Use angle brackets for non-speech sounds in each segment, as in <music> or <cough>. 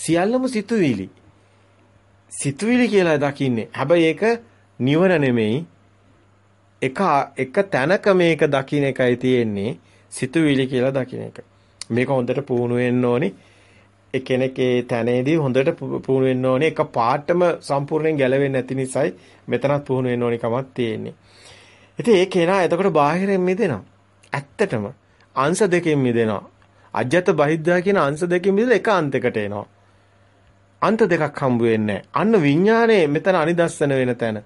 සියල්ලම සිතුවිලි. සිතුවිලි කියලා දකින්නේ. හැබැයි ඒක නිවන නෙමෙයි. එක එක තැනක මේක දකින්න එකයි තියෙන්නේ. සිතුවිලි කියලා දකින්න එක. මේක හොඳට පුහුණු වෙන්න ඕනි. ඒ කෙනෙක් ඒ තැනේදී හොඳට පුහුණු වෙන්න ඕනේ. එක පාටම සම්පූර්ණයෙන් ගැලවෙන්නේ නැති නිසායි මෙතනත් පුහුණු වෙන්න ඕනි කමක් තියෙන්නේ. ඉතින් ඒ කෙනා එතකොට බාහිරින් මිදෙනවා. ඇත්තටම අංශ දෙකෙන් මිදෙනවා. අජ්‍යත බහිද්දා කියන අංශ දෙකෙන් මිදලා එක අන්තයකට එනවා. අන්ත දෙකක් හම්බ වෙන්නේ අන්න විඥානේ මෙතන අනිදස්සන වෙන තැන.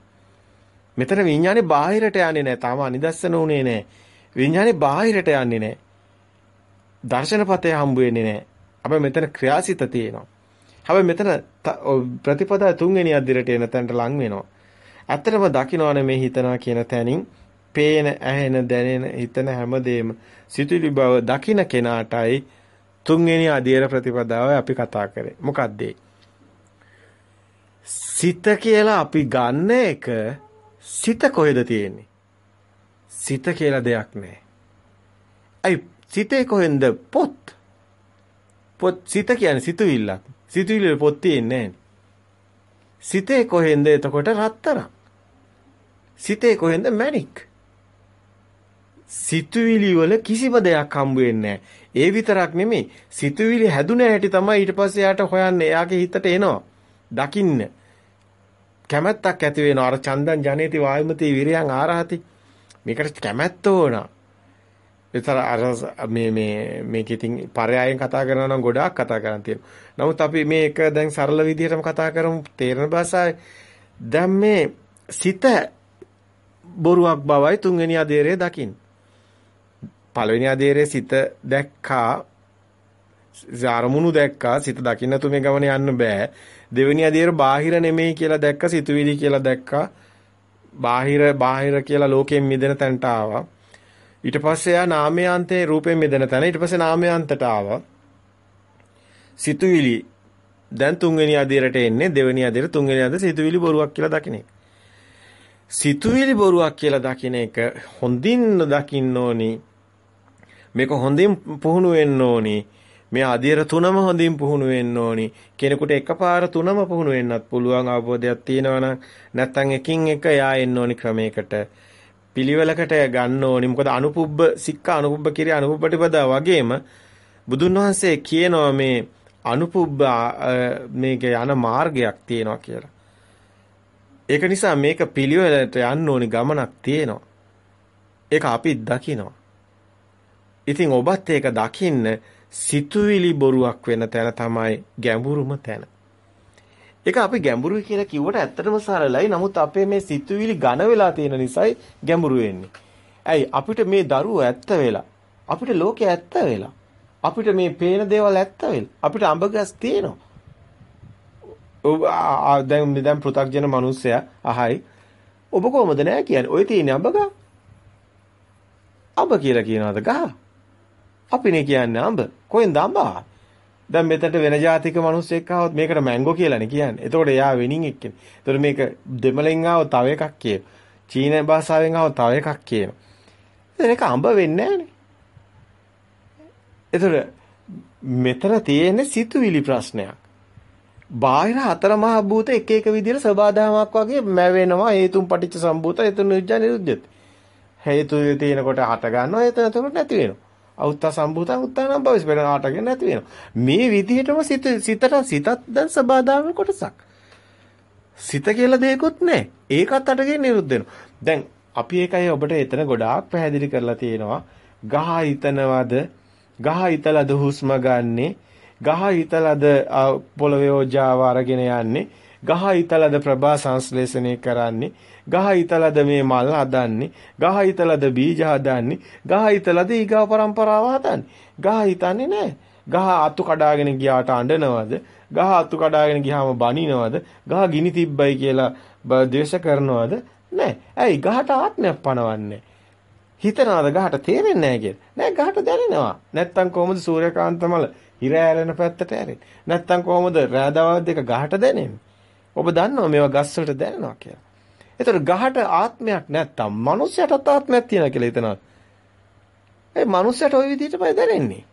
මෙතන විඥානේ බාහිරට යන්නේ නැහැ. තාම අනිදස්සන උනේ නැහැ. විඥානේ බාහිරට යන්නේ නැහැ. දර්ශනපතේ හම්බ වෙන්නේ නැහැ. අපේ මෙතන ක්‍රියාසිත තියෙනවා. හැබැයි මෙතන ප්‍රතිපදා තුන්වෙනි අදිරට එන තැනට ලං වෙනවා. ඇත්තටම දකින්නවනේ මේ හිතනවා කියන තැනින් පේන, ඇහෙන, දැනෙන, හිතන හැමදේම සිතුවිලි බව දකින්න කෙනාටයි තුන්වෙනි අධීර ප්‍රතිපදාව අපි කතා කරේ. මොකක්ද සිත කියලා අපි ගන්න එක සිත කොහෙද තියෙන්නේ? සිත කියලා දෙයක් නැහැ. අයි සිතේ කොහෙන්ද පොත්? පොත් සිත කියන්නේ සිතුවිල්ලක්. සිතුවිල්ල පොත් තියෙන්නේ සිතේ කොහෙන්ද එතකොට රත්තරන්? සිතේ කොහෙන්ද මැණික්? සිතුවිලි වල කිසිම දෙයක් හම්බ වෙන්නේ ඒ විතරක් නෙමෙයි සිතුවිලි හැදුන හැටි තමයි ඊට පස්සේ යාට හොයන්නේ එයාගේ හිතට එනවා දකින්න කැමැත්තක් ඇති වෙනවා අර චන්දන් ජනේති වායුමති විරයන් ආරහති. මේකට කැමැත්ත ඕන. ඒතර අර මේ මේ මේක ඉතින් පරයයන් කතා කරනවා නම් ගොඩාක් කතා කරන් තියෙනවා. නමුත් අපි මේක දැන් සරල විදිහටම කතා කරමු. තේරෙන භාෂාවේ දැන් මේ සිත බොරුවක් බවයි තුන්වෙනි අධීරයේ දකින්න. පළවෙනි අධීරයේ සිත දැක්කා. අරමුණු දැක්කා සිත දකින්න තුමේ ගමන යන්න බෑ. දෙවෙනි අධීර බාහිර නෙමෙයි කියලා දැක්ක සිතුවිලි කියලා දැක්කා. බාහිර බාහිර කියලා ලෝකයෙන් මිදෙන තැනට ආවා. ඊට පස්සේ ආ නාමයාන්තේ රූපයෙන් මිදෙන තැන ඊට පස්සේ නාමයාන්තට ආවා. සිතුවිලි. දැන් තුන්වෙනි අධීරට එන්නේ දෙවෙනි අධීර තුන්වෙනි අධීර සිතුවිලි බොරුවක් කියලා දකින්න සිතුවිලි බොරුවක් කියලා දකින්න එක හොඳින් දකින්න ඕනි. මේක හොඳින් පුහුණු වෙන්න ඕනි. මේ අධීර තුනම හොඳින් පුහුණු වෙන්න ඕනි. කෙනෙකුට එකපාර තුනම පුහුණු වෙන්නත් පුළුවන් අවබෝධයක් තියෙනවනම් නැත්තම් එකින් එක යා එන්න ඕනි ක්‍රමයකට. පිළිවෙලකට ගන්න ඕනි. මොකද අනුපුබ්බ සික්ක අනුපුබ්බ කිරිය අනුපුබ්බටිපදා වගේම බුදුන් වහන්සේ කියනවා මේ අනුපුබ්බ මේක යන මාර්ගයක් තියෙනවා කියලා. ඒක නිසා මේක පිළිවෙලට යන්න ඕනි ගමනක් තියෙනවා. ඒක අපි දකිනවා. ඉතින් ඔබත් ඒක දකින්න සිතුවිලි බොරුවක් වෙන තැන තමයි ගැඹුරුම තැන. ඒක අපි ගැඹුරුයි කියලා කිව්වට ඇත්තටම සරලයි. නමුත් අපේ මේ සිතුවිලි ඝන වෙලා තියෙන නිසායි ගැඹුරු වෙන්නේ. ඇයි අපිට මේ දරුව ඇත්ත වෙලා අපිට ලෝකේ ඇත්ත වෙලා අපිට මේ පේන දේවල් ඇත්ත වෙලා අපිට අඹගස් තියෙනවා. ඔව් දැන් දැන් පෘථග්ජන මිනිස්සයා අහයි ඔබ කොහොමද නෑ කියන්නේ? ඔය තියෙන අඹගා. අඹ කියලා කියනවාද ගහ? අපිනේ කියන්නේ අඹ. කොහෙන්ද අඹ? දැන් මෙතනට වෙන ජාතික මිනිස්සෙක් ආවොත් මේකට මැංගෝ කියලානේ කියන්නේ. එතකොට එයා වෙනින් එක්කනේ. එතකොට මේක දෙමළෙන් ආව තව එකක් කියන. චීන භාෂාවෙන් ආව තව එකක් කියන. එතන ඒක අඹ වෙන්නේ නැහනේ. එතකොට මෙතන තියෙන්නේ සිතුවිලි ප්‍රශ්නයක්. බාහිර හතර මහා භූත එක එක විදිහට සබාධාමක් වගේ මැවෙනවා හේතුන් පටිච්ච සම්භූත හේතු නිරුද්ධ නිරුද්ධති. හේතු තියෙනකොට හට ගන්නවා හේතු නැතකොට නැති වෙනවා. අවුත්තා සම්භූතං උත්තානම් භවිස් වෙන ආටගෙන නැති වෙනවා. මේ විදිහටම සිත සිතට සිතත් දැන් සබාදාම කොටසක්. සිත කියලා දෙයක්වත් නැහැ. ඒකත් අටගෙන නිරුද්ධ වෙනවා. දැන් අපි ඒකයි ඔබට එතන ගොඩාක් පැහැදිලි කරලා තියෙනවා. ගහ හිතනවද? ගහ හිතලාද හුස්ම ගන්නෙ? ගහ හිතලාද පොළවේ ඕජාව අරගෙන යන්නේ? ගහ හිතලාද ප්‍රභා සංශ්ලේෂණය කරන්නේ? ගහ හිතලද මේ මල් හදන්නේ? ගහ හිතලද බීජ හදන්නේ? ගහ හිතලද ඊගා પરම්පරාව හදන්නේ? ගහ හිතන්නේ නැහැ ගහ අතු කඩාගෙන ගියාට අඬනවද? ගහ අතු කඩාගෙන ගියාම බනිනවද? ගහ ගිනි තිබ්බයි කියලා ද්වේෂ කරනවද? නැහැ ඇයි? ගහට ආත්මයක් පනවන්නේ? හිතනවාද ගහට තේරෙන්නේ නැහැ කියලා? නෑ ගහට දැනෙනවා. නැත්තම් කොහොමද සූර්යකාන්ත මල හිර ඇරෙන පැත්තට ඇරෙන්නේ? නැත්තම් කොහොමද රෑදවල් දෙක ගහට දැනෙන්නේ? ඔබ දන්නවා මේවා ගස් වලට දැනෙනවා කියලා. ඒතර ගහට ආත්මයක් නැත්තම් මනුස්සයටත් ආත්මයක් තියෙනවා කියලා හිතනවා. ඒ මනුස්සයට ওই විදිහටමයි දැනෙන්නේ.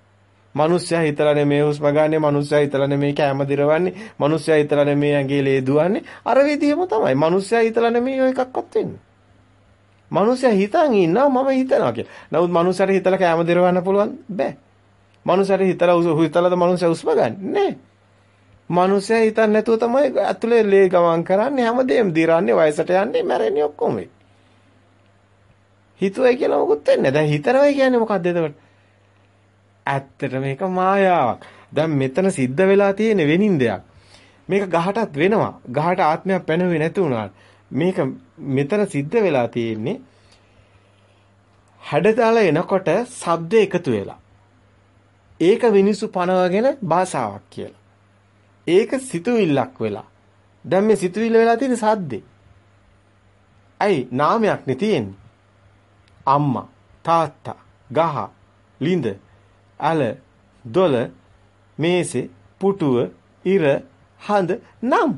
මිනිස්සයා හිතලා නෙමෙයි හුස්ම ගන්නෙ, මිනිස්සයා හිතලා නෙමෙයි කැම දිරවන්නේ, මිනිස්සයා හිතලා නෙමෙයි ඇඟේ ලේ දුවන්නේ. අර විදිහම තමයි. මිනිස්සයා හිතලා නෙමෙයි ඔය එකක්වත් වෙන්නේ. මිනිස්සයා හිතන් ඉන්නවා මම හිතනවා කියලා. නමුත් මිනිස්සයාට හිතලා කැම දිරවන්න පුළුවන් බෑ. මිනිස්සයාට හිතලා හිතලාද මිනිස්සයා හුස්ම ගන්නෙ නෑ. මිනිස්සයා හිතන්නේ නැතුව තමයි ඇතුලේ ලේ ගමන් කරන්නේ හැමදේම දිරන්නේ වයසට යන්නේ මැරෙන්නේ ඔක්කොම වෙන්නේ. හිතුවයි කියලා මොකුත් වෙන්නේ නැහැ. දැන් හිතනවයි කියන්නේ මොකද්ද එතකොට? ඇත්තට මේක මායාවක්. දැන් මෙතන සිද්ධ වෙලා තියෙන වෙනින් දෙයක්. මේක ගහටත් වෙනවා. ගහට ආත්මයක් පැනවෙන්නේ නැති වුණාට මේක මෙතන සිද්ධ වෙලා තියෙන්නේ හැඩතල එනකොට ශබ්ද එකතු වෙලා. ඒක මිනිසු පනවගෙන භාෂාවක් කියලා. ඒක සිතුවිල්ලක් වෙලා. දැන් මේ සිතුවිල්ල වෙලා තියෙන සද්දේ. අයි නාමයක් නේ තියෙන්නේ. අම්මා, තාත්තා, ගහ, ලිඳ, අල, දොල, මේසේ, පුටුව, ඉර, හඳ නම්.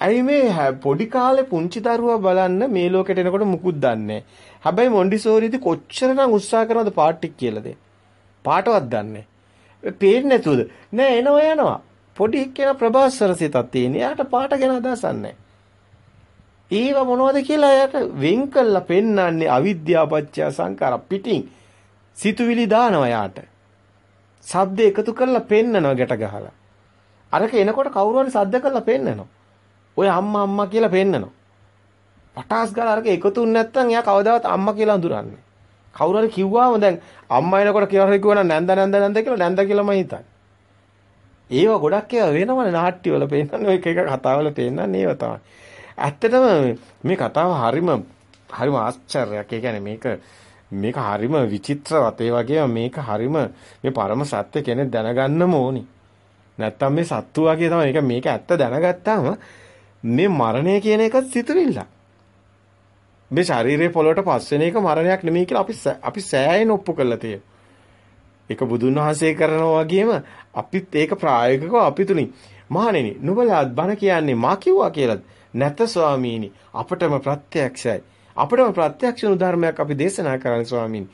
ඇයි මේ පොඩි කාලේ පුංචි දරුවා බලන්න මේ ලෝකෙට එනකොට මුකුත් දන්නේ හැබැයි මොන්ඩිසෝරිදී කොච්චරනම් උත්සාහ කරනවද පාට ටික කියලා දෙන්න. පාටවත් දන්නේ පේන්නේ නැතුවද? නෑ එනවා යනවා. පොඩි එක්කෙනා ප්‍රභාස්වර සිතක් තියෙන. එයාට පාට ගැන අදහසක් නැහැ. ඒව මොනවද කියලා එයාට වෙන් කළා පෙන්වන්නේ අවිද්‍යාපච්චය සංකාර පිටින් සිතුවිලි දානවා යාට. ශබ්ද එකතු කරලා පෙන්නනවා ගැට ගහලා. අරක එනකොට කවුරු හරි සද්ද කරලා පෙන්නනවා. ඔය අම්මා අම්මා කියලා පෙන්නනවා. පටාස් ගාලා අරක එකතුන් නැත්තම් එයා කවදාවත් අම්මා කියලා අඳුරන්නේ. කවුරු හරි කිව්වාම දැන් අම්මා එනකොට කියලා හරි කිව්වනම් නැන්ද නැන්ද නැන්ද කියලා නැන්ද කියලාම හිතන්නේ. ඒව ගොඩක් ඒවා වෙනවනේ නාට්‍ය වල පෙන්නන්නේ ඔය එක එක කතාවල පෙන්නන්නේ ඒව තමයි. ඇත්තටම මේ කතාව හරිම හරිම ආශ්චර්යයක්. ඒ කියන්නේ මේක මේක හරිම විචිත්‍රවත්. ඒ වගේම මේක හරිම මේ පරම සත්‍ය කෙනෙක් දැනගන්නම ඕනි. නැත්තම් මේ සත්තු වගේ තමයි මේක මේක ඇත්ත දැනගත්තාම මේ මරණය කියන එක සිතුවිල්ල. මේ ශරීරයේ පොළොවට පස් වෙන එක මරණයක් නෙමෙයි කියලා අපි අපි සෑයෙන් ඔප්පු කරලා තියෙනවා. ඒක බුදුන් වහන්සේ කරනවා වගේම අපිත් ඒක ප්‍රායෝගිකව අපි තුලින් මහණෙනි නුඹලාත් බණ කියන්නේ මා කිව්වා කියලාද නැත ස්වාමීනි අපටම ප්‍රත්‍යක්ෂයි. අපටම ප්‍රත්‍යක්ෂ ධර්මයක් අපි දේශනා කරන්නේ ස්වාමීනි.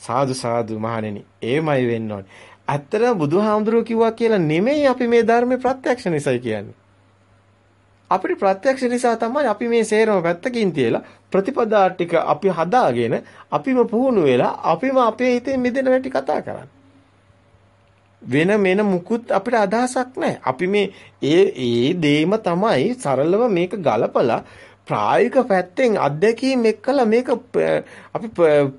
සාදු සාදු මහණෙනි. ඒමයි වෙන්න ඕනේ. ඇත්තටම බුදුහාමුදුරුවෝ කිව්වා කියලා නෙමෙයි අපි මේ ධර්මේ ප්‍රත්‍යක්ෂ නිසයි කියන්නේ. අපිට ප්‍රත්‍යක්ෂ නිසා තමයි අපි මේ සේරම පැත්තකින් තියලා ප්‍රතිපදා ටික අපි හදාගෙන අපිම පුහුණු වෙලා අපිම අපේ හිතේ මිදෙන හැටි කතා කරන්නේ. වෙන මෙන මුකුත් අපිට අදහසක් නැහැ. අපි මේ ඒ ඒ දේම තමයි සරලව මේක ගලපලා ප්‍රායෝගික පැත්තෙන් අත්දැකීම් එක්කලා මේක අපි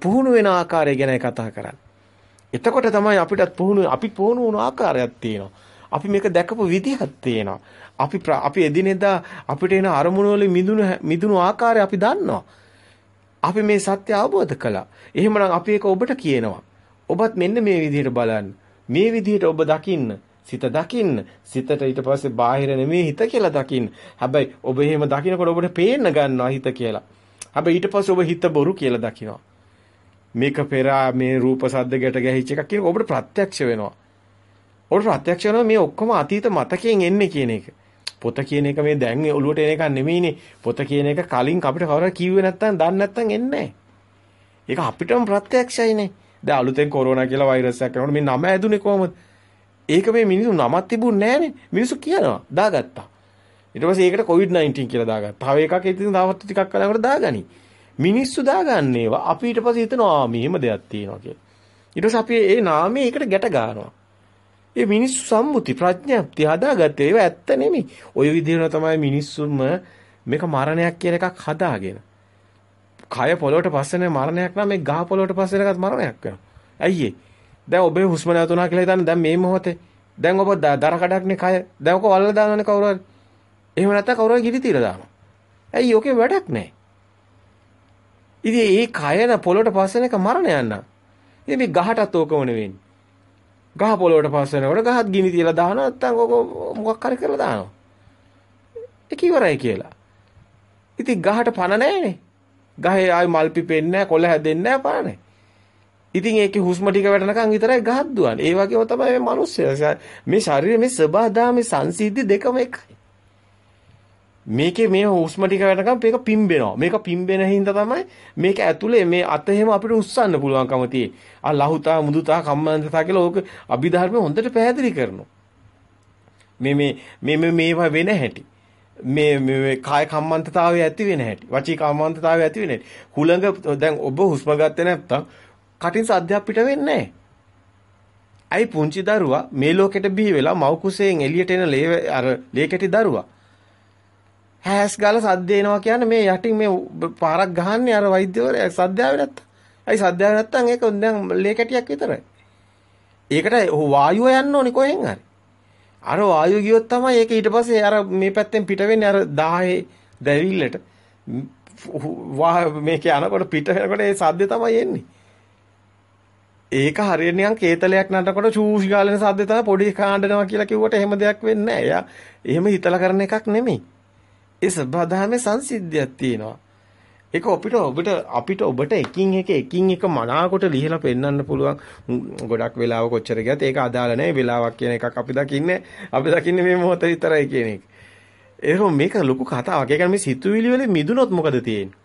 පුහුණු වෙන ආකාරය ගැන කතා කරන්නේ. එතකොට තමයි අපිටත් පුහුණු අපි පුහුණු වුණු ආකාරයක් තියෙනවා. අපි මේක දැකපු විදිහක් තියෙනවා. අපි අපි එදිනෙදා අපිට එන අරමුණු වලින් මිදුණු මිදුණු ආකාරය අපි දන්නවා. අපි මේ සත්‍ය අවබෝධ කළා. එහෙමනම් අපි ඒක ඔබට කියනවා. ඔබත් මෙන්න මේ විදිහට බලන්න. මේ විදිහට ඔබ දකින්න. සිත දකින්න. සිතට ඊට පස්සේ බාහිර නෙමෙයි හිත කියලා දකින්න. හැබැයි ඔබ එහෙම දකිනකොට ඔබට පේන්න ගන්නවා හිත කියලා. හැබැයි ඊට පස්සේ ඔබ හිත බොරු කියලා දකිනවා. මේක පෙර මේ රූප සද්ද ගැට ගැහිච්ච එකක් කියන ඔබට ප්‍රත්‍යක්ෂ වෙනවා. ඔබට ප්‍රත්‍යක්ෂ වෙනවා මේ ඔක්කොම අතීත මතකයෙන් එන්නේ කියන එක. පොත කියන එක මේ දැන් ඔළුවට එන එකක් නෙමෙයිනේ. පොත කියන එක කලින් අපිට කවුරු කිව්වේ නැත්නම් දන්නේ නැත්නම් එන්නේ ඒක අපිටම ප්‍රත්‍යක්ෂයිනේ. දැන් අලුතෙන් කොරෝනා කියලා වෛරස් එකක් කරනකොට මේ නම ඇදුනේ කොහමද? ඒක මේ මිනිස්සු නමක් තිබුණේ නැහනේ. මිනිස්සු කියනවා දාගත්තා. ඊට පස්සේ ඒකට COVID-19 කියලා දාගත්තා. තව එකක් ඉතින් තවත් ටිකක් කලකට දාගනි. මිනිස්සු දාගන්නේවා අපි ඊට පස්සේ හිතනවා මෙහෙම දෙයක් තියෙනවා කියලා. ඊට පස්සේ අපි ඒ නාමයේ ඒකට ගැට ගන්නවා. ඒ මිනිස්සු සම්මුති ප්‍රඥාප්තිය හදාගත්තේ ඒව ඇත්ත නෙමෙයි. ওই විදිහට තමයි මිනිස්සුම මේක මරණයක් කියන එකක් හදාගෙන. කය පොළොවට පස්සෙන මරණයක් නම් මේ ගහ පොළොවට පස්සෙන එකත් මරණයක් වෙනවා. ඇයි ඒ? දැන් ඔබේ හුස්ම නැතුණා කියලා හිතන්නේ දැන් මේ මොහොතේ දැන් ඔබ දර කඩක්නේ කය. දැන් ඔක වල්ලා දානවනේ කවුරු හරි. එහෙම නැත්නම් කවුරු හරි ගිනි තියලා දානවා. ඇයි ඔකේ වැඩක් නැහැ. ඉතින් මේ කයන පොළොවට පස්සෙන එක මරණයක් නං. ඉතින් මේ ගහටත් ඕකම නෙවෙන්නේ. ගහ පොළොවට පස් වෙනකොට ගහත් ගිනි තියලා දානවා නැත්නම් ඔක මොකක් හරි කරලා දානවා. ඒක ඉවරයි කියලා. ඉතින් ගහට පණ නැහැනේ. ගහේ ආයි මල් පිපෙන්නේ නැහැ, කොළ හැදෙන්නේ නැහැ, පණ නැහැ. ඉතින් ඒකේ හුස්ම ටික වැටෙනකන් විතරයි ගහක් දුවන්නේ. ඒ වගේම තමයි මේ මිනිස්සු. මේ ශරීරයේ මේ සබහාදාමේ සංසිද්ධි දෙකම එකයි. මේකේ මේ හුස්ම ටික වෙනකම් මේක පිම්බෙනවා. මේක පිම්බෙන හින්දා තමයි මේක ඇතුලේ මේ අත එහෙම අපිට උස්සන්න පුළුවන්කම තියෙන්නේ. ආ ලහුතා මුදුතා කම්මන්තතා කියලා ඕක අභිධර්ම හොඳට පැහැදිලි කරනවා. මේ මේ මේ මේවා වෙන හැටි. මේ මේ කාය කම්මන්තතාවය ඇති වෙන හැටි. වචී කම්මන්තතාවය ඇති වෙන හැටි. හුළඟ දැන් ඔබ හුස්ම ගත්තේ නැත්තම් කටින් සද්දයක් පිට වෙන්නේ නැහැ. අයි පුංචි දරුවා මේ ලෝකෙට බිහි වෙලා මව් කුසයෙන් එළියට එන ලේ අර ලේ කැටි දරුවා හැස් ගාලා සද්ද එනවා කියන්නේ මේ යටින් මේ පාරක් ගහන්නේ අර වෛද්‍යවරයා සද්දාවේ නැත්තම්. අයි සද්දාවේ නැත්තම් ඒක දැන් ලේ කැටියක් විතරයි. ඒකට වායුව යන්න ඕනි කොහෙන් හරි. අර වායුව ගියොත් තමයි ඒක ඊට පස්සේ අර මේ පැත්තෙන් පිට වෙන්නේ අර 10 දැවිල්ලට. වා මේක යනකොට පිට වෙනකොට ඒ සද්දේ තමයි එන්නේ. ඒක හරියට නිකන් කේතලයක් නටනකොට චූෂ් ගාලන සද්දේ තමයි පොඩි කාණ්ඩනවා කියලා කිව්වට එහෙම දෙයක් වෙන්නේ නැහැ. එයා එහෙම හිතලා කරන එකක් නෙමෙයි. ඒ සබදාමේ සංසිද්ධියක් තියෙනවා. ඒක අපිට ඔබට අපිට ඔබට එකින් එක එකින් එක මනාකොට ලිහලා පෙන්වන්න පුළුවන් ගොඩක් වෙලාව කොච්චර ගියත් ඒක අදාළ නැහැ වෙලාවක් කියන එකක් අපි දකින්නේ අපි දකින්නේ මේ මොහොත විතරයි කියන එක. එහෙනම් මේක ලොකු කතාවක්. ඒ කියන්නේ මේ සිතුවිලි වල මිදුනොත් මොකද තියෙන්නේ?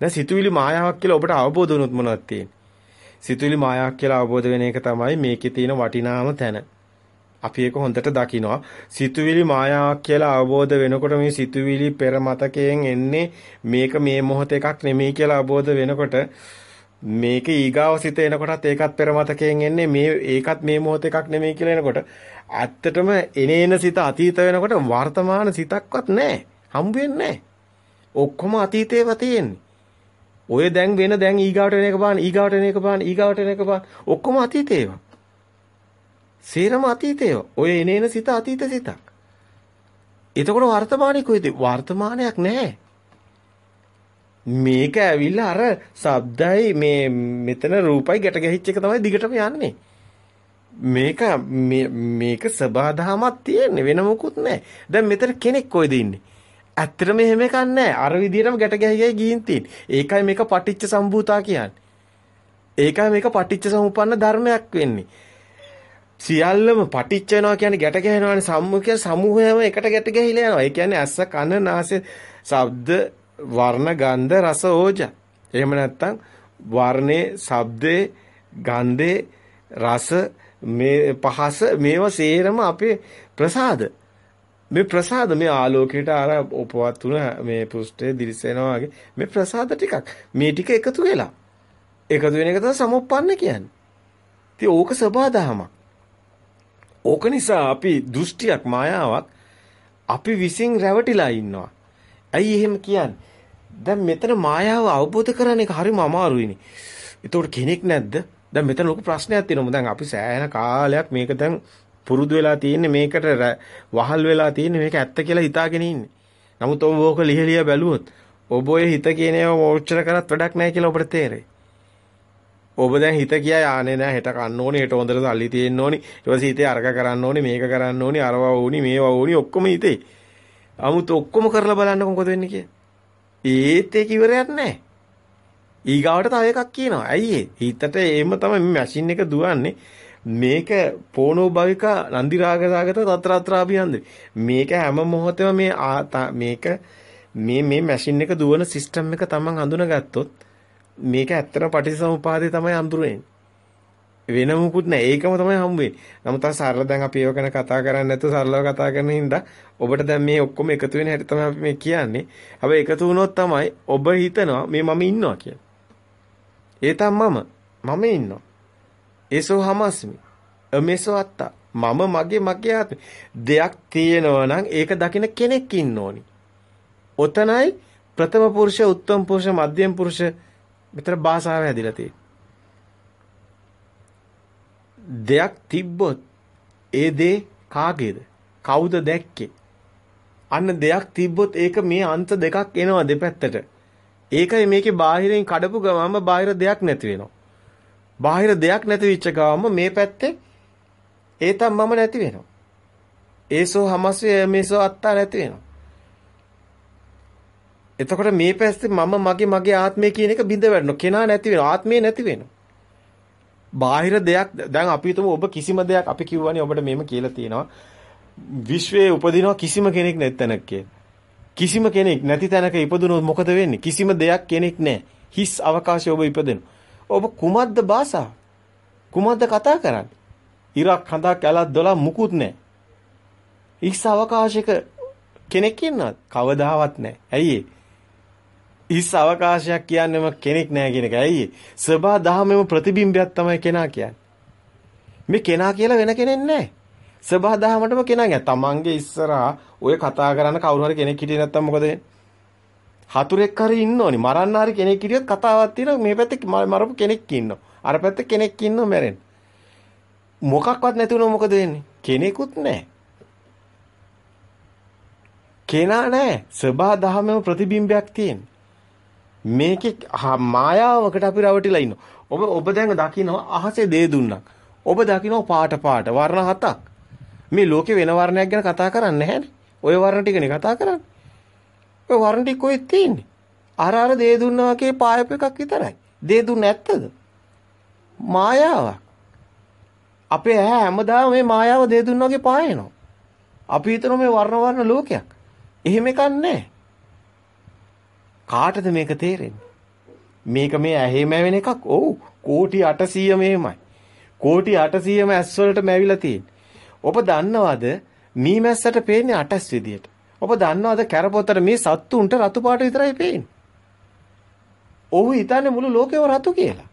දැන් සිතුවිලි මායාවක් කියලා ඔබට අවබෝධ වුණොත් මොනවද තියෙන්නේ? සිතුවිලි මායාවක් කියලා අවබෝධ වෙන එක තමයි මේකේ තියෙන වටිනාම තැන. අපි ඒක හොඳට දකිනවා. සිතුවිලි මායාවක් කියලා අවබෝධ වෙනකොට මේ සිතුවිලි පෙර මතකයෙන් එන්නේ මේක මේ මොහොත එකක් නෙමෙයි කියලා අවබෝධ වෙනකොට මේක ඊගාව සිත එනකොටත් ඒකත් පෙර මතකයෙන් එන්නේ මේ ඒකත් මේ මොහොත එකක් නෙමෙයි කියලා එනකොට ඇත්තටම එනේන සිත අතීත වෙනකොට වර්තමාන සිතක්වත් නැහැ. හම්බ වෙන්නේ නැහැ. ඔක්කොම අතීතේව තියෙන්නේ. ඔය දැන් වෙන දැන් ඊගාවට එන එක බලන්න ඊගාවට එන එක බලන්න ඊගාවට එන එක බලන්න ඔක්කොම අතීතේවා. සේරම අතීතය. ඔය එනේන සිත අතීත සිතක්. එතකොට වර්තමානයේ කොයිද? වර්තමානයක් නැහැ. මේක ඇවිල්ලා අර ශබ්දයි මේ මෙතන රූපයි ගැට ගැහිච්ච එක තමයි දිගටම යන්නේ. මේක මේක සබාධමයක් තියෙන්නේ වෙන මොකුත් නැහැ. දැන් මෙතන කෙනෙක් කොයිද ඉන්නේ? ඇත්තටම එහෙම එකක් නැහැ. අර විදිහටම ගැට ගැහි ගැහි ගිහින් තියෙන්නේ. ඒකයි මේක පටිච්ච සම්භූතා කියන්නේ. ඒකයි මේක පටිච්ච සමුප්පන්න ධර්මයක් වෙන්නේ. සියල්ලම පටිච්ච වෙනවා කියන්නේ ගැට ගැහෙනවානේ සම්මුඛය සමූහයම එකට ගැට ගැහිලා යනවා. ඒ කියන්නේ ඇස කන නාසය ශබ්ද වර්ණ ගන්ධ රස ඕජ. එහෙම නැත්නම් වර්ණේ ශබ්දේ ගන්ධේ රස මේ පහස මේවා සේරම අපේ ප්‍රසාද. මේ ප්‍රසාද මේ ආලෝකයට අර උපවත් තුන මේ පෘෂ්ඨයේ දිලිසෙනවා වගේ මේ ප්‍රසාද ටිකක් මේ ටික එකතු වෙලා එකතු වෙන එක තමයි සමුප්පන්න කියන්නේ. ඉතින් ඕක සබාදහමක්. ඕක නිසා අපි දෘෂ්ටියක් මායාවක් අපි විසින් රැවටිලා ඉන්නවා. ඇයි එහෙම කියන්නේ? දැන් මෙතන මායාව අවබෝධ කරගන්න එක හරිම අමාරුයිනේ. ඒතකොට කෙනෙක් නැද්ද? දැන් මෙතන ලොකු ප්‍රශ්නයක් තියෙනවා. දැන් අපි සෑහෙන කාලයක් මේක දැන් පුරුදු වෙලා තියෙන්නේ මේකට වහල් වෙලා තියෙන්නේ මේක ඇත්ත කියලා හිතාගෙන ඉන්නේ. නමුත් ඔබ ඕක ලිහලිය බැලුවොත් ඔබ ඔය හිත කියන ඒවා ඕච්චර කරත් වැඩක් නැහැ කියලා ඔබට තේරෙයි. ඔබ දැන් හිත කියයි ආනේ නෑ හෙට කන්න ඕනේ හෙට හොඳට සල්ලි තියෙන්න ඕනේ ඊට පස්සේ හිතේ අරක කරන්න ඕනේ මේක කරන්න ඕනේ අරවා ඕනි මේවා ඕනි ඔක්කොම හිතේ 아무ත් ඔක්කොම කරලා බලන්නකො මොකද වෙන්නේ කිය. ඒත් ඒක ඉවරයක් නෑ. ඊගාවට තව එකක් කියනවා. ඇයි ඒ? හිතට එහෙම තමයි මේ මැෂින් එක දුවන්නේ. මේක පෝනෝ භවික නන්දි රාගසාගත තත්‍රාත්‍රාභියන්ද මේක හැම මොහොතෙම මේ මේක මේ මේ මැෂින් එක දුවන සිස්ටම් එක තමන් හඳුනාගත්තොත් මේක ඇත්තටම පටිච්චසමුපාදේ තමයි අඳුරන්නේ. වෙන මොකුත් නැහැ. ඒකම තමයි හම්බ වෙන්නේ. නමුත් අර සරල දැන් අපි ඒව ගැන කතා කරන්නේ නැතුව සරලව කතා කරන හින්දා ඔබට දැන් මේ ඔක්කොම එකතු වෙන හැටි තමයි අපි මේ කියන්නේ. හැබැයි එකතු වුණොත් තමයි ඔබ හිතනවා මේ මම ඉන්නවා කියලා. ඒ මම මම ඉන්නවා. ඒසෝ හමස්මි. එමෙසෝ අත්තා. මම මගේ මගේ ආත්මය. දෙයක් තියෙනවා නම් ඒක දකින කෙනෙක් ඉන්න ඕනි. ඔතනයි ප්‍රථම පුරුෂ, උත්තම පුරුෂ, මධ්‍යම පුරුෂ මෙතන භාෂාව හැදිලා තියෙන්නේ. දෙයක් තිබ්බොත් ඒ දේ කාගේද? කවුද දැක්කේ? අන්න දෙයක් තිබ්බොත් ඒක මේ අන්ත දෙකක් එනවා දෙපැත්තට. ඒකයි මේකේ බාහිරින් කඩපු ගමම බාහිර දෙයක් නැති වෙනවා. බාහිර දෙයක් නැති වෙච්ච ගමම මේ පැත්තේ ඒ මම නැති වෙනවා. ඒසෝ හමස්සේ මේසෝ අත්තා නැති වෙනවා. එතකොට මේ පැත්තේ මම මගේ මගේ ආත්මය කියන එක බිඳ වැටෙනවා. කෙනා නැති වෙනවා. ආත්මය නැති වෙනවා. බාහිර දෙයක් දැන් අපි හිතමු ඔබ කිසිම දෙයක් අපි කිව්වනේ ඔබට මෙහෙම කියලා තියෙනවා. විශ්වයේ උපදිනවා කිසිම කෙනෙක් නැත්තනක් කියලා. කිසිම කෙනෙක් නැති තැනක ඉපදුනොත් මොකද වෙන්නේ? කිසිම දෙයක් කෙනෙක් නැහැ. හිස් අවකාශය ඔබ ඉපදෙන. ඔබ කුමද්ද භාෂාව? කුමද්ද කතා කරන්නේ? ඉරක් හඳක් ඇලක් දොලක් මුකුත් නැහැ. හිස් අවකාශයක කෙනෙක් ඉන්නවද? කවදාවත් නැහැ. ඇයි හිස් අවකාශයක් කියන්නේම කෙනෙක් නැහැ කියන එක. ඇයි සබා දහමෙම ප්‍රතිබිම්බයක් තමයි කෙනා කියන්නේ. මේ කෙනා කියලා වෙන කෙනෙක් නැහැ. සබා දහමටම කෙනා කියන්නේ. තමන්ගේ ඉස්සරහා ඔය කතා කරන කවුරු හරි කෙනෙක් හිටියේ නැත්තම් මොකද වෙන්නේ? හතුරෙක් හරි ඉන්න ඕනි. මරන්න හරි කෙනෙක් හිටියොත් කතාවක් තියෙනවා. මේ පැත්තේ මරපු කෙනෙක් ඉන්නවා. අර පැත්තේ කෙනෙක් ඉන්නව මැරෙන්න. මොකක්වත් නැති වුණොත් මොකද වෙන්නේ? කෙනෙකුත් නැහැ. කෙනා නැහැ. සබා දහමෙම ප්‍රතිබිම්බයක් තියෙන. මේකේ මායාවකට අපි රවටිලා ඉන්නවා. ඔබ ඔබ දැන් දකිනවා අහසේ දේ දුන්නක්. ඔබ දකිනවා පාට පාට වර්ණ හතක්. මේ ලෝකේ වෙන වර්ණයක් ගැන කතා කරන්නේ නැහැනේ. ওই වර්ණ ටිකනේ කතා කරන්නේ. ඔය වර්ණ ටික කොහෙද තියෙන්නේ? අර අර දේ දුන්නා වගේ පායප එකක් විතරයි. දේ දුන්නේ නැත්තද? මායාවක්. අපේ ඇහැ හැමදාම මේ මායාව දේ දුන්නා වගේ පායනවා. අපි හිතනවා මේ වර්ණ වර්ණ ලෝකයක්. එහෙම එකක් නැහැ. කාටද මේක තේරෙන්නේ? මේක මේ ඇහෙම වෙන එකක්. ඔව්. කෝටි 800 මෙහෙමයි. කෝටි 800ම ඇස් වලට මැවිලා තියෙන්නේ. ඔබ දන්නවද මීමැස්සට පේන්නේ අටස් විදියට. ඔබ දන්නවද කැරපොතට මේ සත්තුන්ට රතු පාට විතරයි පේන්නේ. ඔහු හිතන්නේ මුළු ලෝකෙම රතු කියලා.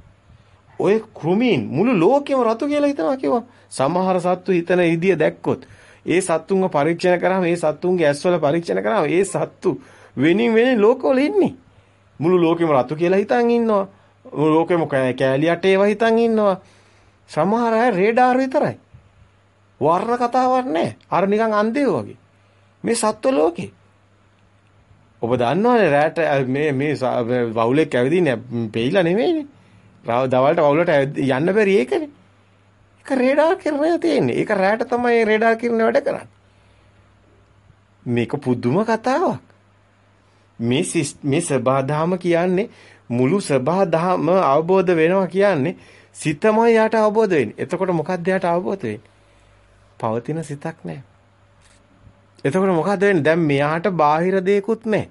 ඔය කෘමීන් මුළු ලෝකෙම රතු කියලා හිතනවා කිව්වා. සමහර සත්තු හිතන ඉදිය දැක්කොත් ඒ සත්තුන්ව පරීක්ෂණ කරාම ඒ සත්තුන්ගේ ඇස්වල පරීක්ෂණ කරාම ඒ සත්තු වෙනින් වෙනින් ලෝකවල ඉන්නේ. මුළු ලෝකෙම රතු කියලා හිතන් ඉන්නවා. මුළු ලෝකෙම කෑලියට ඒවා හිතන් ඉන්නවා. සමහර අය රේඩාර් විතරයි. වර්ණ කතාවක් නැහැ. අර නිකන් අන්ධයෝ වගේ. මේ සත්ව ලෝකේ. ඔබ දන්නවනේ රැට මේ මේ වවුලෙක් ඇවිදින්නේ පෙයිලා නෙමෙයිනේ. දවල්ට වවුලට යන්න බැරි ඒකනේ. ඒක රේඩාර් කිරණය තියෙන්නේ. ඒක රැට තමයි රේඩාර් කිරණ වැඩ කරන්නේ. මේක පුදුම කතාවක්. මේ මේ සබහාධම කියන්නේ මුළු සබහාධම අවබෝධ වෙනවා කියන්නේ සිතමයි යාට අවබෝධ වෙන්නේ. එතකොට මොකක්ද යාට අවබෝධ වෙන්නේ? පවතින සිතක් නැහැ. එතකොට මොකද වෙන්නේ? දැන් මෙයාට බාහිර දෙයක්වත් නැහැ.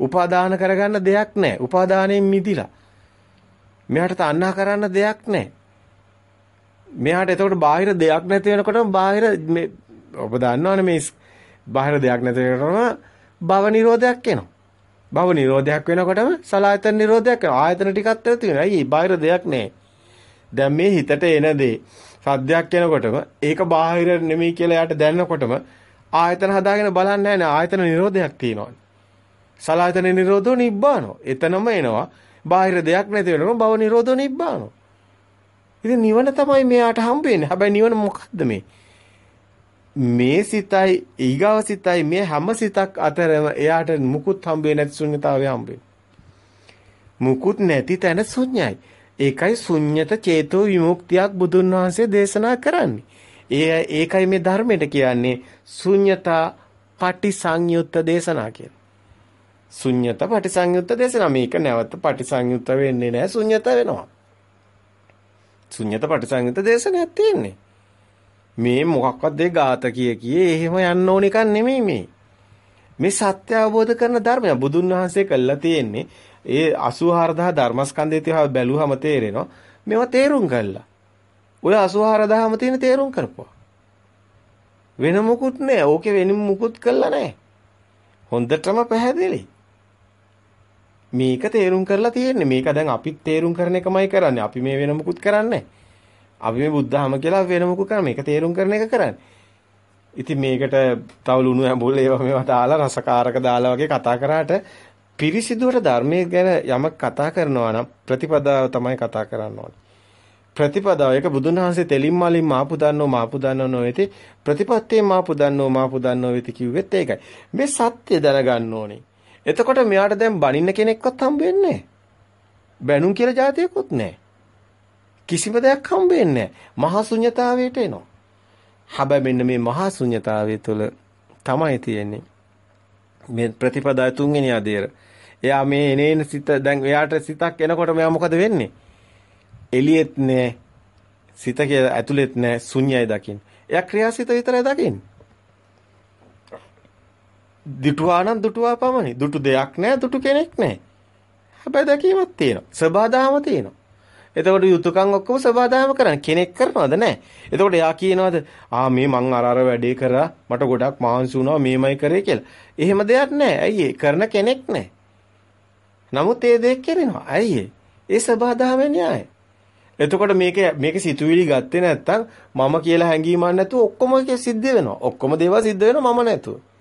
උපාදාන කරගන්න දෙයක් නැහැ. උපාදානයෙන් මිදිලා. මෙයාට තණ්හා කරන්න දෙයක් නැහැ. මෙයාට එතකොට බාහිර දෙයක් නැති වෙනකොටම බාහිර මේ ඔබ දන්නවනේ මේ බාහිර දෙයක් නැති වෙනකොටම භව නිරෝධයක් එනවා. භව නිරෝධයක් වෙනකොටම සලායතන නිරෝධයක් ආයතන ටිකක් ඇති වෙනවා. අයියේ බාහිර දෙයක් නැහැ. දැන් මේ හිතට එන දේ සද්දයක් එනකොටම ඒක බාහිර නෙමෙයි කියලා යාට දැනනකොටම ආයතන හදාගෙන බලන්නේ නැහැ ආයතන නිරෝධයක් තියෙනවා. සලායතන නිරෝධෝ නිබ්බානෝ. එතනම එනවා. බාහිර දෙයක් නැති වෙනකොට භව නිරෝධෝ නිබ්බානෝ. ඉතින් නිවන තමයි මෙයාට හම්බ වෙන්නේ. හැබැයි නිවන මොකද්ද මේ? මේ සිතයි ඊගාව සිතයි මේ හැම සිතක් අතරම එයාට මුකුත් හම්බෙන්නේ නැති ශුන්්‍යතාවය හම්බෙන්නේ. මුකුත් නැති තැන ශුන්‍යයි. ඒකයි ශුන්්‍යත චේතෝ විමුක්තියක් බුදුන් වහන්සේ දේශනා කරන්නේ. ඒ ඒකයි මේ ධර්මයට කියන්නේ ශුන්්‍යතා පටිසංයුත්ත දේශනා කියලා. ශුන්්‍යත පටිසංයුත්ත දේශනා මේක නැවත පටිසංයුත්ත වෙන්නේ නැහැ ශුන්්‍යත වෙනවා. ශුන්්‍යත පටිසංයුත්ත දේශනාවක් තියෙන්නේ. මේ මොකක්වත් දෙ ગાත කිය කියේ එහෙම යන්න ඕන එකක් නෙමෙයි මේ. මේ සත්‍ය අවබෝධ කරන ධර්මය බුදුන් වහන්සේ කළා තියෙන්නේ ඒ 84000 ධර්මස්කන්ධය තියා බැලුවම තේරෙනවා මේවා තේරුම් ගල්ලා. ඔය 84000ම තියෙන තේරුම් කරපුවා. වෙන මොකුත් නෑ. ඕකේ වෙන මොකුත් කළා නෑ. හොඳටම පැහැදිලි. මේක තේරුම් කරලා තියෙන්නේ. මේක දැන් අපිත් තේරුම් කරන එකමයි කරන්නේ. අපි මේ වෙන මොකුත් කරන්නේ නෑ. අපි මේ බුද්ධහම කියලා වෙන මොකක් කරන්නේ මේක තේරුම් කරන එක කරන්නේ. ඉතින් මේකට තව ලුණු ඇඹුල් ඒවා මේවා දාලා රසකාරක දාලා වගේ කතා කරාට පිරිසිදුවට ධර්මයේ ගැන යමක් කතා කරනවා නම් ප්‍රතිපදාව තමයි කතා කරන්න ඕනේ. ප්‍රතිපදාව ඒක බුදුන් වහන්සේ තෙලින් මාලින් මාපු දන්නෝ මාපු දන්නෝ නොවේති ප්‍රතිපත්තියෙන් මාපු දන්නෝ මාපු දන්නෝ වෙති කිව්වෙත් ඒකයි. මේ සත්‍ය දැනගන්න ඕනේ. එතකොට මෙයාට දැන් බනින්න කෙනෙක්වත් හම්බ වෙන්නේ නැහැ. බැනුම් කියලා જાතියකුත් නැහැ. කිසිම දෙයක් හම්බ වෙන්නේ මහා ශුන්්‍යතාවයට එනවා. හැබැයි මෙන්න මේ මහා ශුන්්‍යතාවය තුළ තමයි තියෙන්නේ මේ ප්‍රතිපදා තුන්වෙනි අධීර. එයා මේ එනේන සිත දැන් එයාට සිතක් එනකොට මෙයා මොකද වෙන්නේ? එළියෙත් නෑ සිත කියලා ඇතුළෙත් නෑ ශුන්‍යයි දකින්න. එයා ක්‍රියාසිත විතරයි දකින්නේ. දුටුවා නම් දුටුවා පමණි. දුටු දෙයක් නැහැ, දුටු කෙනෙක් නැහැ. හැබැයි දැකීමක් තියෙනවා. සබාදාම තියෙනවා. එතකොට යුතුයකම් ඔක්කොම සබාදාම කරන්නේ. කෙනෙක් කරනවද නැහැ. එතකොට එයා කියනවද ආ මේ මං අර අර වැඩේ කරා මට ගොඩක් මාංශු වුණා මේමයි කරේ කියලා. එහෙම දෙයක් නැහැ. ඇයි කරන කෙනෙක් නැහැ. නමුත් ඒ දෙයක් කරනවා. ඇයි ඒ සබාදාමේ න්‍යාය. එතකොට මේක මේක සිතුවිලි ගත්තේ නැත්තම් මම කියලා හැංගීමක් නැතුව ඔක්කොම සිද්ධ වෙනවා. ඔක්කොම දේවල් සිද්ධ වෙනවා මම නැතුව.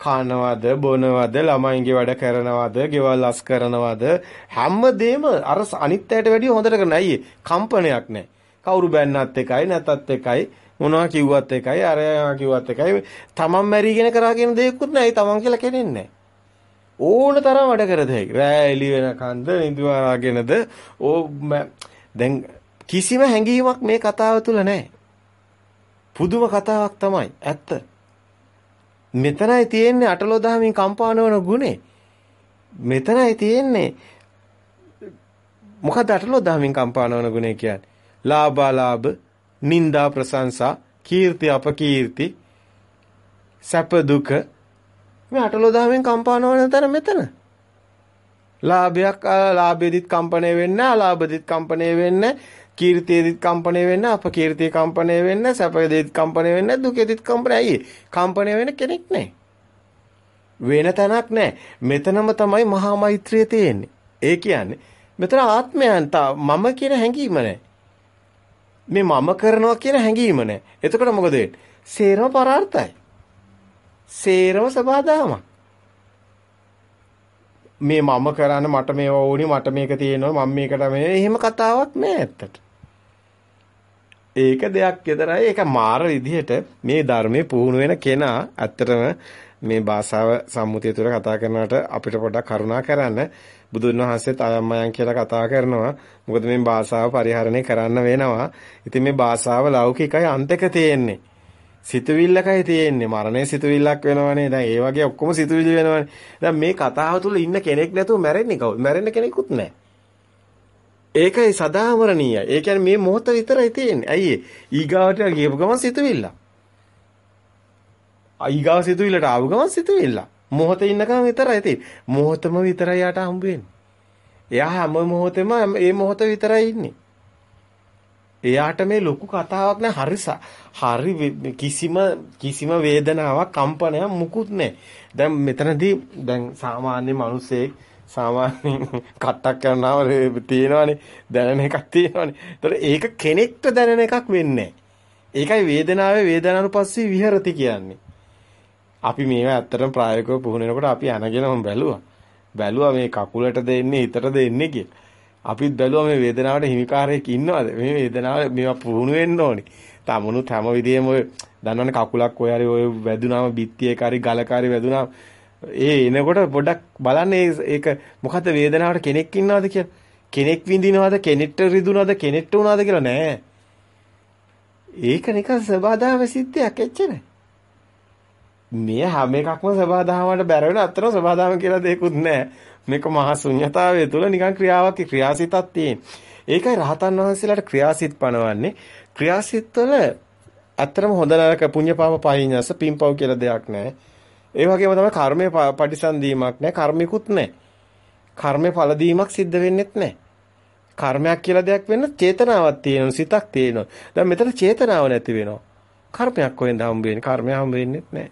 කනවද බොනවද ළමයින්ගේ වැඩ කරනවද ගෙවල් අස් කරනවද? හැමදේම අර අනිත් අයට වැඩිය හොඳට කරන. අයියේ කම්පනයක් නැහැ කවුරු බැන්නත් එකයි නැතත් එකයි මොනවා කිව්වත් එකයි අරයා කිව්වත් එකයි. තමන් මැරිගෙන කරාගෙන දෙයක්වත් නැහැ තමන් කියලා කෙනෙන්නේ ඕන තරම් වැඩ කර දෙයි රෑ එළි වෙනකන්ද නිදිවාගෙනද ඕ දැන් කිසිම හැඟීමක් මේ කතාව තුල නැහැ පුදුම කතාවක් තමයි. ඇත්ත. මෙතනයි තියෙන්නේ අටලෝ දහමින් කම්පාන වන ගුණේ. මෙතනයි තියෙන්නේ මොකද අටලෝ දහමින් කම්පාන වන ගුණේ කියන්නේ? ලාභාලාභ, නිന്ദා ප්‍රශංසා, කීර්ති අපකීර්ති, සැප දුක මේ අටලෝ දහමින් කම්පාන වන තැන මෙතන. ලාභයක් ලාභෙදිත් කම්පණය වෙන්නේ අලාභෙදිත් කම්පණය වෙන්නේ කීර්තියදිත් කම්පණය වෙන්න අපකීර්තිය කම්පණය වෙන්න සැපයදිත් කම්පණය වෙන්න දුකෙදිත් කම්පණය ඇයි? කම්පණය වෙන කෙනෙක් නැහැ වෙන තැනක් නැහැ මෙතනම තමයි මහා මෛත්‍රිය තියෙන්නේ. ඒ කියන්නේ මෙතන ආත්මයන් මම කියන හැඟීම නැහැ මේ මම කරනවා කියන හැඟීම නැහැ එතකොට මොකද වෙන්නේ? සේරම පරාර්ථයි. සේරම සබාදාමක් මේ මම කරන්න මට මේවා ඕනි මට මේක තියෙනවා මම මේකට මේ එහෙම කතාවක් නෑ ඇත්තට. ඒක දෙයක් විතරයි. ඒක මාර විදිහට මේ ධර්මයේ පුහුණු වෙන කෙනා ඇත්තටම මේ භාෂාව සම්මුතිය තුළ කතා කරනකොට අපිට පොඩ්ඩක් කරුණා කරන්න බුදුන් වහන්සේත් අයම්මයන් කියලා කතා කරනවා. මොකද මේ භාෂාව පරිහරණය කරන්න වෙනවා. ඉතින් මේ භාෂාව ලෞකිකයි අන්තක තියෙන්නේ. සිතුවිල්ලකයි තියෙන්නේ. මරණය සිතුවිල්ලක් වෙනවනේ. දැන් ඒ වගේ ඔක්කොම සිතුවිලි වෙනවනේ. දැන් මේ කතාව තුළ ඉන්න කෙනෙක් නැතුව මැරෙන්නේ කවුද? මැරෙන්න කෙනෙකුත් නැහැ. ඒකයි සදාමරණීයයි. ඒ කියන්නේ මේ මොහොත විතරයි තියෙන්නේ. ඇයි ඊගාවට ගියපු ගමන් සිතුවිල්ල. ඊගාව සිතුවිල්ලට ආව ගමන් සිතුවිල්ල. මොහොතේ ඉන්නකම් විතරයි තියෙන්නේ. මොහොතම විතරයි යාට හම්බ වෙන්නේ. එයා හැම මොහොතෙම මේ මොහොත විතරයි ඉන්නේ. එයාට මේ ලොකු කතාවක් නෑ හරිසා. හරි කිසිම කිසිම වේදනාවක් කම්පනයක් මුකුත් නෑ. දැන් මෙතනදී දැන් සාමාන්‍ය මිනිස්සෙක් සාමාන්‍යයෙන් කට්ටක් කරනව තියෙනවනේ දැනෙන එකක් තියෙනවනේ. ඒතර ඒක කෙනෙක්ට දැනෙන එකක් වෙන්නේ ඒකයි වේදනාවේ වේදනානුපස්සී විහෙරති කියන්නේ. අපි මේවා ඇත්තටම ප්‍රායෝගිකව පුහුණු වෙනකොට අපි අනගෙනම බැලුවා. බැලුවා මේ කකුලට දෙන්නේ හිතට දෙන්නේ කියලා. අපිත් බැලුවා මේ වේදනාවට හිමිකාරයෙක් ඉන්නවද? මේ වේදනාව මේවා පුහුණු වෙන්න ඕනේ. තමනුත් හැම විදියෙම ඔය දන්නවනේ කකුලක් ඔය හරි ඔය වැදුනාම බිත්තියක හරි ගලක හරි වැදුනාම ඒ එනකොට පොඩ්ඩක් බලන්න ඒක මොකද්ද වේදනාවට කෙනෙක් ඉන්නවද කියලා. කෙනෙක් විඳිනවද කෙනෙක්ට රිදුනවද කෙනෙක්ට උනවද කියලා නෑ. ඒක නිකන් සබාදාම සිද්ධියක් එච්චරයි. මේ හැම එකක්ම සබාදාමකට බැර වෙන අතර සබාදාම කියලා දෙයක්වත් නෑ. මේක මහා ශුන්්‍යතාවය තුළ නිකන් ක්‍රියාවක් ක්‍රියාසිතක් තියෙන. ඒකයි රහතන් වහන්සේලාට ක්‍රියාසිත පනවන්නේ. ක්‍රියාසිත වල අත්‍තරම හොඳ නරක පුඤ්ඤ පාප පහින්නස පිම්පව් කියලා දෙයක් නැහැ. ඒ වගේම තමයි කර්මයේ පටිසන්ධීමක් නැහැ කර්මිකුත් නැහැ. කර්මයේ ඵල දීමක් සිද්ධ වෙන්නෙත් නැහැ. කර්මයක් කියලා දෙයක් වෙන්න චේතනාවක් තියෙනවා සිතක් තියෙනවා. දැන් මෙතන චේතනාව නැති වෙනවා. කර්මයක් කොහෙන්ද හම්බ වෙන්නේ? කර්මය හම්බ වෙන්නෙත් නැහැ.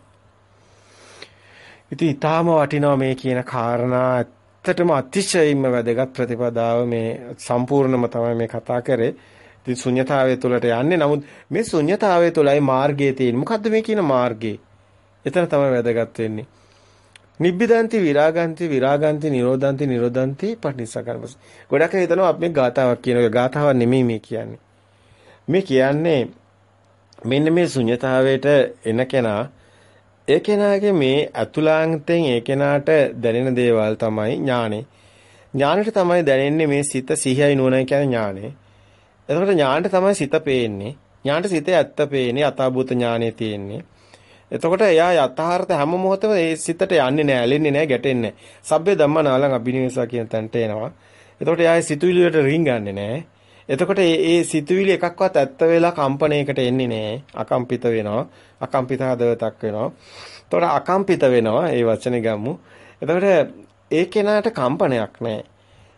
ඉතින් ඊටාම වටිනවා මේ කියන කාරණා ඇත්තටම අතිශයින්ම වැදගත් ප්‍රතිපදාව මේ සම්පූර්ණම තමයි මේ කතා කරේ. ඉතින් ශුන්්‍යතාවය තුළට යන්නේ. නමුත් මේ ශුන්්‍යතාවය තුළයි මාර්ගය තියෙන්නේ. මොකද්ද මේ කියන මාර්ගය? එතන තමයි වැදගත් වෙන්නේ. නිබ්බිදන්ති විරාගන්ති විරාගන්ති නිරෝධන්ති නිරෝධන්ති පටිනිසකරමස. ගොඩක් අය හිතනවා අපි මේ ගාතාවක් කියන එක ගාතාවක් නෙමෙයි මේ කියන්නේ. මේ කියන්නේ මෙන්න මේ ශුන්්‍යතාවයට එන කෙනා ඒ කෙනාගේ මේ අතුලාන්තයෙන් ඒ කෙනාට දැනෙන දේවල් තමයි ඥානෙ. ඥානෙට තමයි දැනෙන්නේ මේ සිත සිහියයි නුවණයි කියන ඥානෙ. එතකොට ඥානෙට තමයි සිත පේන්නේ. ඥානට සිතේ ඇත්ත පේන්නේ අතාවූත ඥානෙ තියෙන්නේ. එතකොට එයා යථාර්ථ හැම මොහොතම ඒ සිතට යන්නේ නැහැ, ඇලෙන්නේ නැහැ, ගැටෙන්නේ නැහැ. සබ්බේ ධම්මනාලං අබිනිවෙසා කියන තැනට එනවා. එතකොට එයා සිතුවිලි වලට රින්ගන්නේ නැහැ. එතකොට මේ ඒ සිතුවිලි එකක්වත් ඇත්ත වෙලා කම්පණයකට එන්නේ නැහැ. අකම්පිත වෙනවා. අකම්පිත හදවතක් වෙනවා. එතකොට අකම්පිත වෙනවා. ඒ වචනේ ගමු. එතකොට ඒ කෙනාට කම්පනයක් නැහැ.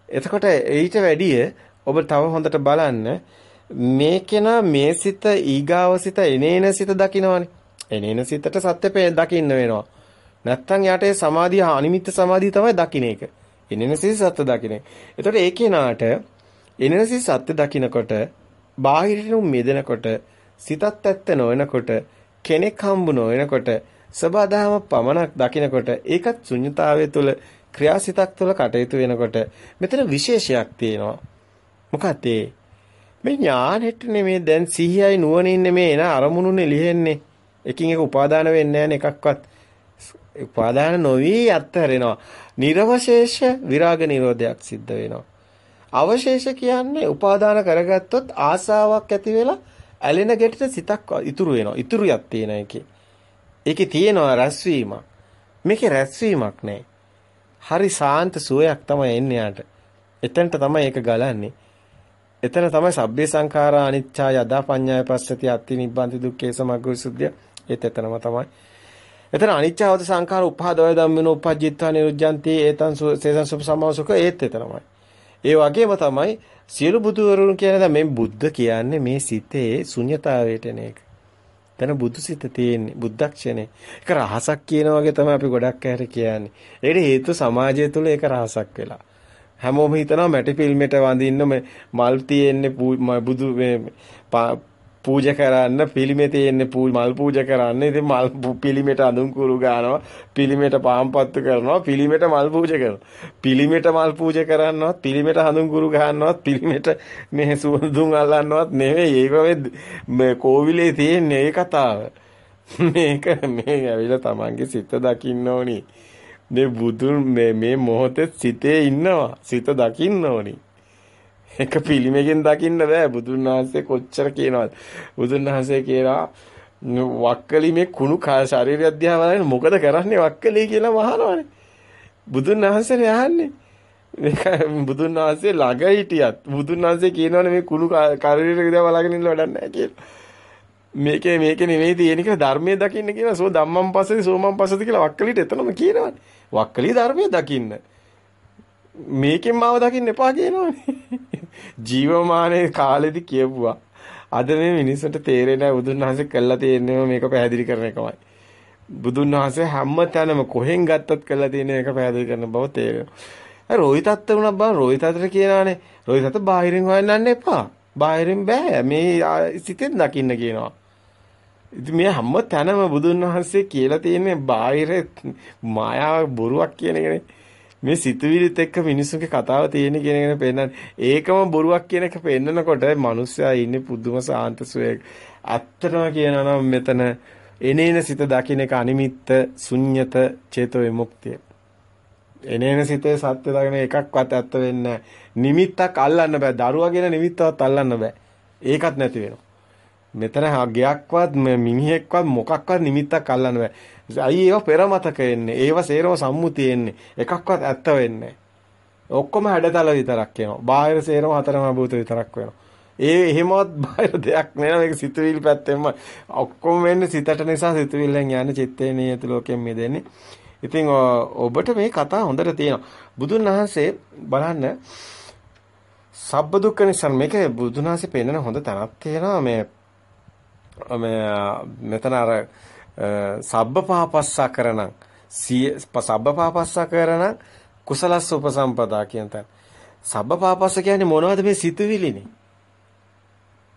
එතකොට ඊට වැඩිය ඔබ තව හොඳට බලන්න මේ කෙනා මේ සිත ඊගාව සිත එනේන සිත දකින්නවනේ. එනේන සිතට සත්‍ය දකින්න වෙනවා. නැත්තම් යාට ඒ සමාධිය අනිමිත්ත සමාධිය තමයි දකින්න එක. එනේන සිත සත්‍ය දකින්න. එතකොට ඒ කෙනාට එනේන සිත සත්‍ය දකින්නකොට බාහිරින් මෙදෙනකොට සිතත් ඇත්ත නොවනකොට කෙනෙක් හම්බු නොවනකොට සබදාම පමණක් දකින්නකොට ඒකත් ශුන්්‍යතාවය තුළ ක්‍රියාසිතක් තුළ කටයුතු වෙනකොට මෙතන විශේෂයක් තියෙනවා. මොකක්ද ඒ? මේ ඥානෙට නෙමේ දැන් සිහියයි නුවණින් නෙමේ එන අරමුණුනේ ලිහෙන්නේ. එකින් එක උපාදාන වෙන්නේ නැහැ එකක්වත්. උපාදාන නොවි අත්හැරෙනවා. නිර්වශේෂ විරාග නිරෝධයක් සිද්ධ වෙනවා. අවශේෂ කියන්නේ උපාදාන කරගත්තොත් ආසාවක් ඇති වෙලා ඇලෙන ගැටට සිතක් ඉතුරු වෙනවා. ඉතුරුයක් තියෙන එකේ. ඒකේ තියෙනවා රැස්වීමක්. මේකේ රැස්වීමක් නැහැ. හරි සාන්ත සුවයක් තමයි එන්නේ යාට. එතනට තමයි ඒක ගලන්නේ. එතන තමයි සබ්බේ සංඛාරා අනිච්චා යදා පඤ්ඤාය පස්සති අත්ති නිබ්බන්ති දුක්ඛේ සමග්ග විසුද්ධිය. ඒත් එතනම තමයි. එතන අනිච්චවද සංඛාර උපාදවය ධම්මිනෝ උපජ්ජිත්වා නිරුද්ධಂತಿ ඒතං සේසං සුප සමාසුක ඒත් එතනමයි. ඒ වගේම තමයි සියලු බුදුවරුන් කියන මේ බුද්ධ කියන්නේ මේ සිතේ ශුන්්‍යතාවයට එන එක. එතන බුදු සිත තියෙන්නේ බුද්ධක්ෂණේ. ඒක රහසක් කියන වගේ තමයි අපි ගොඩක් අයට කියන්නේ. ඒකට හේතු සමාජය තුළ ඒක රහසක් වෙලා. හැමෝම හිතනවා මැටි ෆිල්මෙට වඳින්න මල් තියෙන්නේ බුදු පූජා කරන්න පිළිමේ තියෙන්නේ මල් පූජා කරන්න. ඉතින් මල් පිළිමෙට අඳුන් කුරු ගන්නවා. පිළිමෙට පාම්පත්තු කරනවා. පිළිමෙට මල් පූජා කරනවා. පිළිමෙට මල් පූජා කරන්නවත් පිළිමෙට හඳුන් කුරු ගන්නවත් පිළිමෙට මේ සුවඳුන් අල්ලන්නවත් නෙවෙයි. ඒක මේ කෝවිලේ තියෙන ඒ කතාව. මේක මේ ඇවිල්ලා Tamange සිත දකින්න ඕනි. මේ බුදුන් මේ මේ මොහොතේ සිතේ ඉන්නවා. සිත දකින්න ඕනි. එක පිළිමකින් දකින්න බෑ බුදුන් වහන්සේ කොච්චර කියනවද. බුදුන් වහන්සේ කියනවා වක්කලි මේ කුණු ශරීරය අධ්‍යා බලන්න මොකද කරන්නේ වක්කලි කියලා මහනවනේ. බුදුන් වහන්සේනේ අහන්නේ. මේක බුදුන් වහන්සේ ළඟ හිටියත් බුදුන් වහන්සේ කියනවනේ මේ කුණු ශරීරය දිහා බලගෙන ඉන්න වැඩක් නැහැ කියලා. මේකේ මේකේ නෙමෙයි තියෙන කියලා ධර්මයේ දකින්න කියලා සෝ ධම්මං පස්සති සෝමං පස්සති කියලා වක්කලිට එතනම කියනවනේ. වක්කලි ධර්මයේ දකින්න. මේකෙන් මාව දකින්න එපා කියනවනේ. ජීවමානයේ කාලෙදි කියපුවා. අද මේ මිනිස්සුන්ට තේරෙන්නේ නැහැ බුදුන් වහන්සේ කළා තියෙන්නේ මේක පැහැදිලි කරන එකමයි. බුදුන් වහන්සේ හැම තැනම කොහෙන් ගත්තත් කළා තියෙන එක පැහැදිලි කරන බව තේරෙනවා. අර රෝහිතත් උනක් බං රෝහිතතර කියනානේ. රෝහිතත් බාහිරින් හොයන්න යන්න එපා. බාහිරින් බෑ. මේ සිතෙන් දකින්න කියනවා. ඉතින් මේ හැම තැනම බුදුන් වහන්සේ කියලා තියෙන්නේ බාහිර මායාව බොරුවක් කියන එකනේ. මේ සිතුවිලිත් එක්ක මිනිස්සුන්ගේ කතාව තියෙන කියන එක පෙන්නන්නේ. ඒකම බොරුවක් කියන එක පෙන්නනකොට මිනිස්සයා ඉන්නේ පුදුම සාන්ත සුවයක. ඇත්තටම කියනවා නම් මෙතන එනේන සිත දකින්න එක අනිමිත්ත ශුන්්‍යත චේතෝ විමුක්තිය. එනේන සිතේ සත්‍ය දකින්න එකක්වත් ඇත්ත වෙන්නේ නිමිත්තක් අල්ලන්න බෑ. දරුවා කියන නිමිත්තවත් අල්ලන්න බෑ. ඒකත් නැති වෙනවා. මෙතන ගයක්වත් මිනිහෙක්වත් මොකක්වත් නිමිත්තක් අල්ලන්න බෑ. අයි ඒවා පෙර මතක එන්නේ. ඒවා සේරම සම්මුතිය එන්නේ. එකක්වත් ඇත්ත වෙන්නේ ඔක්කොම හැඩතල විතරක් එනවා. බාහිර සේරම හතරම භූත විතරක් වෙනවා. ඒ එහෙමවත් <laughs> බාහිර දෙයක් නෑ මේක සිතුවිලි පැත්තෙන්ම ඔක්කොම වෙන්නේ සිතට නිසා සිතුවිල්ලෙන් යන්නේ චිත්තේ නියත ලෝකයෙන් මිදෙන්නේ. ඉතින් ඔබට මේ කතා හොඳට තියෙනවා. බුදුන් වහන්සේ බලන්න සබ්බ දුක්ඛ නිසා මේක බුදුන් වහන්සේ පෙන්නන හොඳ තැනක් තියෙනවා මේ මේ මෙතන අර සබ්බ පාපස්සා කරණං සබ්බ පාපස්සා කරණං කුසලස්ස උපසම්පදා කියන තැන. සබ්බ පාපස්ස කියන්නේ මොනවද මේ සිතුවිලිනේ.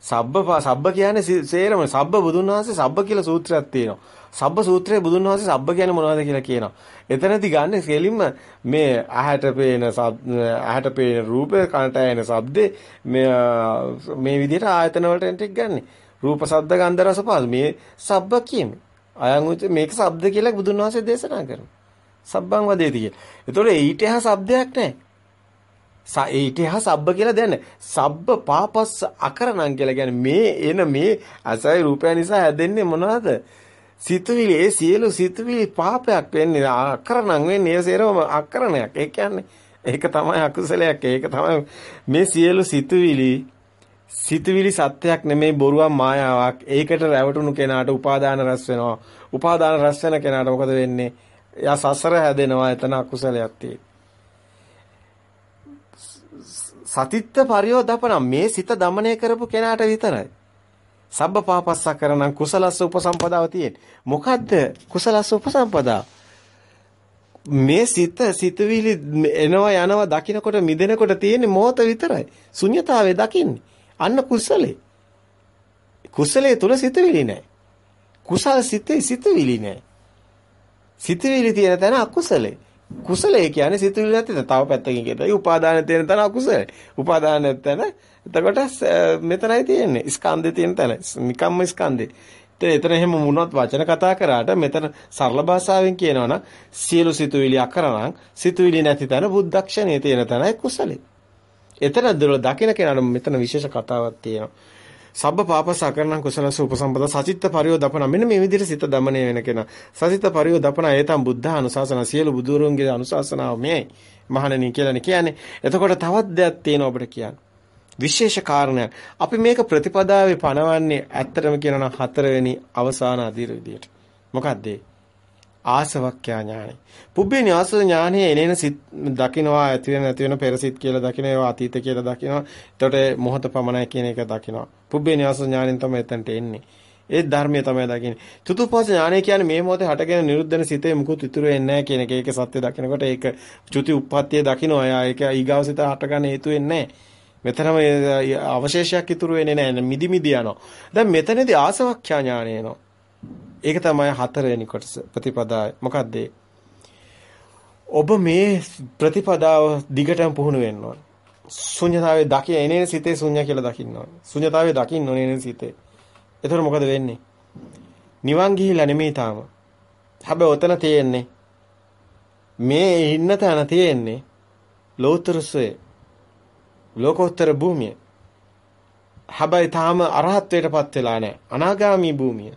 සබ්බ සබ්බ කියන්නේ සේරම සබ්බ බුදුන් වහන්සේ සබ්බ කියලා සූත්‍රයක් තියෙනවා. සබ්බ සූත්‍රයේ බුදුන් වහන්සේ සබ්බ කියන්නේ මොනවද කියලා කියනවා. එතනදී ගන්න කෙලින්ම මේ ඇහැට පේන ඇහැට පේන රූපේ කනට ඇහෙන ශබ්දේ මේ මේ විදිහට ආයතන වලට ටික ගන්නෙ. රූප ශබ්ද ගන්ධ රස පහස මේ සබ්බ කියමු. අයං උච මේක ශබ්ද කියලා බුදුන් වහන්සේ දේශනා කරනවා. සබ්බං වදේති කියලා. ඒතකොට ඊට එහා શબ્දයක් නැහැ. ඊට එහා සබ්බ කියලා දෙන්න. සබ්බ පාපස්ස අකරණං කියලා කියන්නේ මේ එන මේ අසයි රූපය නිසා හැදෙන්නේ මොනවද? සිතුවිලි ඒ සියලු සිතුවිලි පාපයක් වෙන්නේ අකරණං වෙන්නේ ඒ සේරම අකරණයක්. ඒ කියන්නේ ඒක තමයි අකුසලයක්. ඒක තමයි මේ සියලු සිතුවිලි සිතවිලි සත්‍යයක් නෙමෙයි බොරුවක් මායාවක්. ඒකට රැවටුණු කෙනාට උපාදාන රැස් වෙනවා. උපාදාන රැස් වෙන කෙනාට මොකද වෙන්නේ? එයා සසර හැදෙනවා. එතන අකුසලයක් තියෙයි. සතිත්ත පරියෝධපන මේ සිත দমনය කරපු කෙනාට විතරයි. සබ්බ පාපස්සා කරනම් කුසලස්ස උපසම්පදාව තියෙන්නේ. මොකද්ද කුසලස්ස උපසම්පදාව? මේ සිත සිතවිලි එනවා යනවා දකින්නකොට මිදෙනකොට තියෙන්නේ මොහොත විතරයි. ශුන්්‍යතාවේ දකින්නේ. අන්න කුසලේ. කුසලයේ තුල සිතවිලි නැහැ. කුසල සිතේ සිතවිලි නැහැ. සිතවිලි තියෙන තැන අකුසලේ. කුසලයේ කියන්නේ සිතවිලි නැති තව පැත්තකින් කියතයි උපාදාන තියෙන තැන අකුසලයි. උපාදාන නැත්නම් එතකොට මෙතනයි තියෙන්නේ ස්කන්ධේ තියෙන තැන. නිකම්ම ස්කන්ධේ. එතන එහෙම මොනවත් වචන කතා කරාට මෙතන සරල භාෂාවෙන් කියනවනම් සියලු සිතුවිලි අකරණං සිතුවිලි නැති තැන බුද්ධක්ෂණයේ තියෙන තැනයි කුසලේ. එතන දකින්න කෙනාට මෙතන විශේෂ කතාවක් තියෙනවා. සබ්බ පාපස අකරණං කුසලස උපසම්පද සචිත්ත පරියෝදපන මෙන්න මේ විදිහට සිත දමණය වෙන කෙනා. සචිත්ත පරියෝදපන ඒතම් බුද්ධ අනුශාසන සියලු බුදුරුන්ගේ අනුශාසනාව මේ මහණෙනි කියලානේ කියන්නේ. එතකොට තවත් දෙයක් තියෙනවා අපිට කියන්න. විශේෂ කාරණයක්. අපි මේක ප්‍රතිපදාවේ පනවන්නේ ඇත්තටම කියනවා නම් හතරවෙනි අවසාන අධීර විදියට. මොකද්ද ආසවක්ඛ්‍යා ඥානෙ. පුබ්බේ න්‍යාස ඥානෙ එනේන සිත් දකින්නවා ඇති වෙන නැති වෙන පෙරසිට කියලා දකින්න ඒවා අතීත කියලා දකින්නවා. එතකොට මොහත පමණයි කියන එක දකින්නවා. පුබ්බේ න්‍යාස ඥානෙන් තමයි එතනට එන්නේ. ඒ ධර්මයේ තමයි දකින්නේ. චතුප්පස ඥානය කියන්නේ මේ මොහොතේ හටගෙන නිරුද්ධ වෙන සිතේ මුකුත් ඉතුරු වෙන්නේ නැහැ කියන එක. ඒක සත්‍ය දකිනකොට ඒක චුති උප්පත්තිය දකින්නවා. එයා ඒක ඊගාව සිත හටගන්න හේතු වෙන්නේ නැහැ. මෙතනම අවශේෂයක් ඉතුරු වෙන්නේ නැහැ. මිදි මිදි යනවා. දැන් මෙතනදී ආසවක්ඛ්‍යා ඥානය එනවා. ඒක තමයි හතරවෙනි කොටස ප්‍රතිපදාව. මොකද්ද ඔබ මේ ප්‍රතිපදාව දිගටම පුහුණු වෙන්න ඕන. ශුන්‍යතාවයේ දකින එනේන සිතේ ශුන්‍ය කියලා දකින්න ඕන. ශුන්‍යතාවයේ දකින්න ඕනේ එනේන සිතේ. එතකොට මොකද වෙන්නේ? නිවන් ගිහිලා නෙමෙයි තාම. හැබැයි ඔතන තියෙන්නේ මේ ඉන්න තැන තියෙන්නේ ලෝතරසයේ ලෝකෝත්තර භූමිය. හැබැයි තාම අරහත්ත්වයටපත් වෙලා නැහැ. අනාගාමී භූමිය.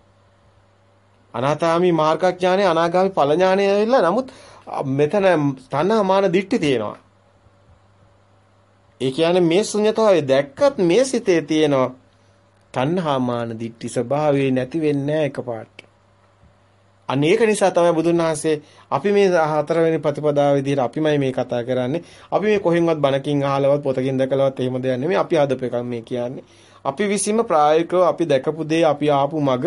අනාතාමි මාර්ගඥානය අනාගාමි ඵල ඥානය ඇවිල්ලා නමුත් මෙතන තණ්හා මාන දිට්ඨි තියෙනවා. ඒ කියන්නේ මේ ශුන්‍යතාවය දැක්කත් මේ සිතේ තියෙනවා තණ්හා මාන දිට්ඨි ස්වභාවය නැති වෙන්නේ නැහැ එකපාරට. අන්න ඒක නිසා තමයි බුදුන් වහන්සේ අපි මේ හතරවෙනි ප්‍රතිපදාව විදිහට අපිමයි මේ කතා කරන්නේ. අපි මේ කොහෙන්වත් බණකින් අහලවත් පොතකින් දැකලවත් එහෙම දෙයක් නෙමෙයි. අපි ආදප එකක් මේ කියන්නේ. අපි විසින්ම ප්‍රායෝගිකව අපි දැකපු දේ අපි ආපු මග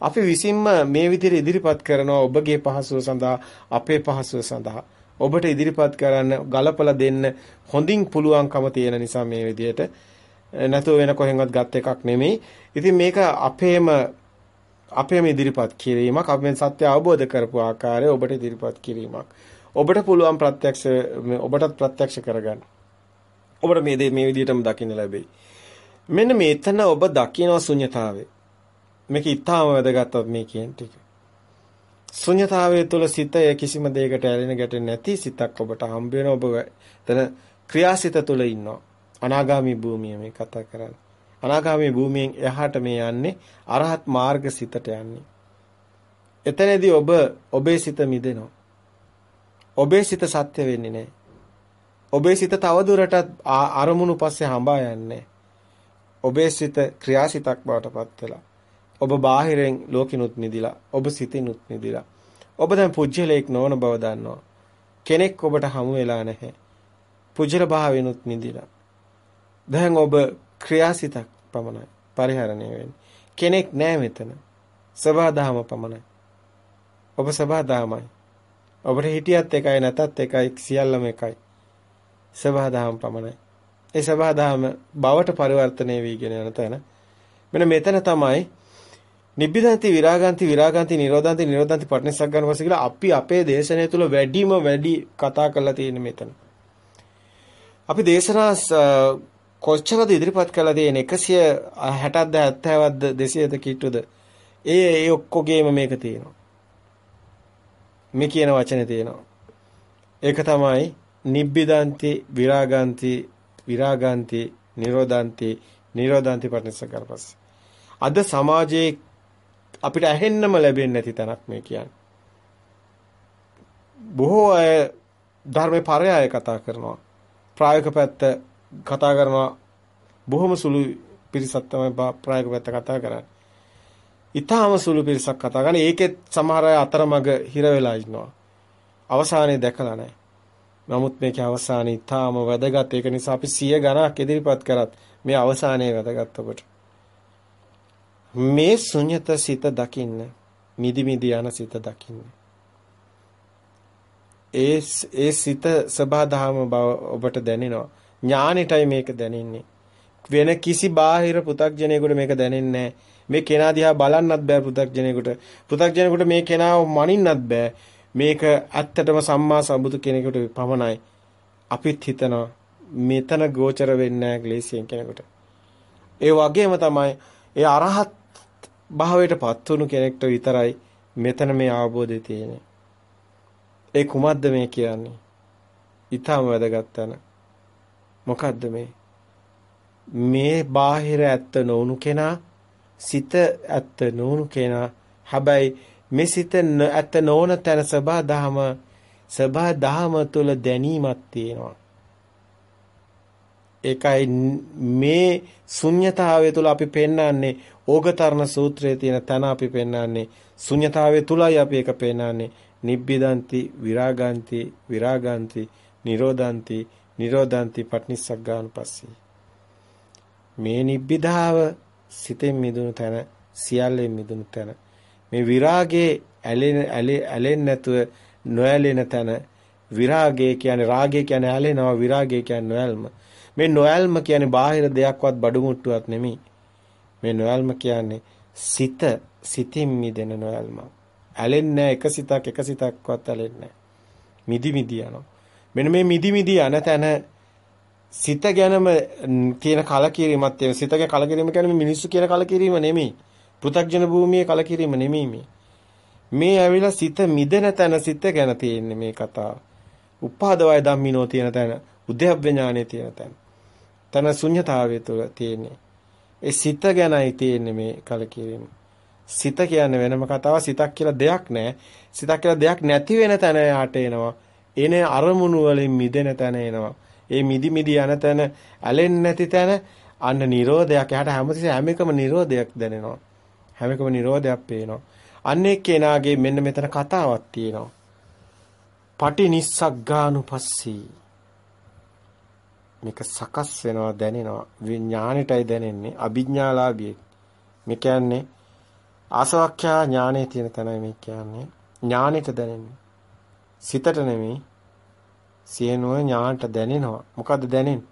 අපි විසින්ම මේ විදිහට ඉදිරිපත් කරනවා ඔබගේ පහසුව සඳහා අපේ පහසුව සඳහා. ඔබට ඉදිරිපත් කරන්න ගලපලා දෙන්න හොඳින් පුළුවන්කම තියෙන නිසා මේ විදිහට. නැතුව වෙන කොහෙන්වත් ගත් එකක් නෙමෙයි. ඉතින් මේක අපේම අපේම ඉදිරිපත් කිරීමක් අපෙන් සත්‍ය අවබෝධ කරපු ආකාරය ඔබට ඉදිරිපත් කිරීමක්. ඔබට පුළුවන් ප්‍රත්‍යක්ෂ ඔබටත් ප්‍රත්‍යක්ෂ කරගන්න. ඔබට මේ දේ මේ විදිහටම දකින්න ලැබෙයි. මෙන්න මේතන ඔබ දකින්න ශුන්‍යතාවය මේක ඊටාම වැදගත්වත් මේ කියන ටික ශුන්‍යතාවය තුළ සිත කිසිම දෙයකට ඇලෙන ගැටෙන්නේ නැති සිතක් ඔබට හම්බ වෙන ඔබ එතන ක්‍රියාසිත තුළ ඉන්නවා අනාගාමි භූමිය මේ කතා කරන්නේ අනාගාමී භූමියෙන් එහාට මේ යන්නේ අරහත් මාර්ග සිතට යන්නේ. එතනදී ඔබ ඔබේ සිත මිදෙනවා. ඔබේ සිත සත්‍ය වෙන්නේ නැහැ. ඔබේ සිත තවදුරටත් අරමුණු පස්සේ හඹා යන්නේ ඔබේ සිත ක්‍රියාසිතක් බවට පත් වෙලා. ඔබ බාහිරෙන් ලෝකිනුත් නිදිලා, ඔබ සිතිනුත් නිදිලා. ඔබ දැන් පුජ්‍යලයක් නොවන බව දන්නවා. කෙනෙක් ඔබට හමු වෙලා නැහැ. පුජ්‍යල භාවෙනුත් නිදිලා. දැන් ඔබ ක්‍රියාසිතක් පමණයි පරිහරණය වෙන්නේ. කෙනෙක් නැහැ මෙතන. සබහාදහම පමණයි. ඔබ සබහාදහමයි. ඔබට හිටියත් එකයි නැතත් එකයි සියල්ලම එකයි. සබහාදහම පමණයි. ඒ සබහාදහම බවට පරිවර්තනය වීගෙන යන තැන මෙන්න මෙතන තමයි නිබ්බිදාන්ති විරාගාන්ති විරාගාන්ති නිරෝධාන්ති නිරෝධාන්ති පටිනිස්සග්ගන වශයෙන් කියලා අපි අපේ දේශනය තුල වැඩිම වැඩි කතා කරලා තියෙන මෙතන. අපි දේශනා කොච්චරද ඉදිරිපත් කළා තියෙන 160ද 70ද 200ද කිට්ටුද? ඒ ඒ ඔක්කොගේම මේක තියෙනවා. මේ කියන වචනේ තියෙනවා. ඒක තමයි නිබ්බිදාන්ති විරාගාන්ති විරාගාන්ති නිරෝධාන්ති නිරෝධාන්ති පටිච්චසමුප්පාදපස්ස අද සමාජයේ අපිට ඇහෙන්නම ලැබෙන්නේ නැති තැනක් මේ කියන්නේ බොහෝ අය ධර්මේ පරයය කතා කරනවා ප්‍රායෝගික පැත්ත කතා කරනවා බොහොම සුළු පිරිසක් තමයි ප්‍රායෝගික පැත්ත කතා කරන්නේ. ඊටාම සුළු පිරිසක් කතා කරන්නේ. ඒකෙත් සමහර අය අතරමඟ හිර වෙලා ඉන්නවා. අවසානයේ දැකලා නැහැ. නමුත් මේකේ අවසානයේ ඊටාම වැදගත්. ඒක නිසා අපි සිය ගණක් ඉදිරිපත් කරත් මේ අවසානයේ වැදගත් ඔබට. මේ ශුන්්‍යත සිත දකින්න මිදි මිදි යන සිත දකින්න. ඒ ඒ සිත සබාධාම බව ඔබට දැනෙනවා. ඥානෙටයි මේක දැනෙන්නේ. වෙන කිසි බාහිර පු탁ජනයෙකුට මේක දැනෙන්නේ මේ කෙනා දිහා බලන්නත් බෑ පු탁ජනයෙකුට. පු탁ජනයෙකුට මේ කෙනාව මනින්නත් බෑ. මේක ඇත්තටම සම්මා සම්බුදු කෙනෙකුට පමණයි. අපිත් හිතනවා මෙතන ගෝචර වෙන්නේ නැහැ ක්ලේශයෙන් කෙනෙකුට. ඒ වගේම තමයි ඒ අරහත් භාවයට පත් වුණු කෙනෙක්ට විතරයි මෙතන මේ අවබෝධය තියෙන්නේ. ඒ කුමක්ද මේ කියන්නේ? ඊටම වැදගත් තැන. මොකද්ද මේ? මේ බාහිර ඇත්ත නොවුණු කෙනා සිත ඇත්ත නොවුණු කෙනා හැබැයි මේ සිත ඇත්ත නොවන තැන සබා දහම සබා දහම තුළ දැනීමක් තියෙනවා. ඒකයි මේ ශුන්්‍යතාවය තුළ අපි පෙන්වන්නේ ඕගතරණ සූත්‍රයේ තියෙන තැන අපි පෙන්වන්නේ. ශුන්්‍යතාවය තුලයි අපි ඒක පෙන්වන්නේ. නිබ්බිදන්ති විරාගාන්ති විරාගාන්ති නිරෝධාන්ති නිරෝධාන්ති පටිනිස්සග්ගානුපස්සී මේ නිබ්බිදාව සිතෙන් මිදුණු තැන සියල්ලෙන් මිදුණු තැන. මේ විරාගයේ ඇලෙන ඇලෙන්නේ නැතුව නොඇලෙන තැන. විරාගය කියන්නේ රාගය කියන්නේ ඇලෙනවා විරාගය කියන්නේ නොඇල්ම. මේ නොඇල්ම කියන්නේ බාහිර දෙයක්වත් බඩු මුට්ටුවක් නෙමෙයි මේ නොඇල්ම කියන්නේ සිත සිතින් මිදෙන නොඇල්ම ඇලෙන්නේ එක සිතක් එක සිතක්වත් ඇලෙන්නේ මිදි මිදි යනවා මෙන්න මේ මිදි මිදි යන තැන සිත ගැනම තියෙන කලකිරීමත් ඒ සිතගේ කලකිරීම කියන්නේ මිනිස්සු කියන කලකිරීම නෙමෙයි. පෘථග්ජන භූමියේ කලකිරීම නෙමෙයි මේ. මේ ඇවිල්ලා සිත මිදෙන තැන සිත ගැන තියෙන්නේ මේ කතාව. උපාදවය ධම්මිනෝ තියෙන තැන, උද්‍යප්ප ඥානයේ තියෙන තැන. තන ශුන්්‍යතාවය තුළ තියෙන්නේ. ඒ සිත ගැනයි තියෙන්නේ මේ කලකිරීම. සිත කියන්නේ වෙනම කතාවක්. සිතක් කියලා දෙයක් නැහැ. සිතක් කියලා දෙයක් නැති වෙන තැන යට එනවා. එනේ අරමුණු වලින් මිදෙන තැන එනවා. ඒ මිදි මිදි යන තැන ඇලෙන්නේ නැති තැන අන්න නිරෝධයක්. එහාට හැමතිස්සෙම හැම එකම නිරෝධයක් දැනෙනවා. හැම එකම නිරෝධයක් පේනවා. අන්න එක්කෙනාගේ මෙන්න මෙතන කතාවක් තියෙනවා. පටි නිස්සග්ගානුපස්සී මේක සකස් වෙනවා දැනෙනවා විඥාණයටයි දැනෙන්නේ අභිඥාලාභියෙක් මේ කියන්නේ ආසවක්ඛ්‍යා ඥානයේ තියෙන තැනයි මේ කියන්නේ ඥානෙට දැනෙන්නේ සිතට නෙමෙයි සියනුව ඥානට දැනෙනවා. මොකද්ද දැනෙන්නේ?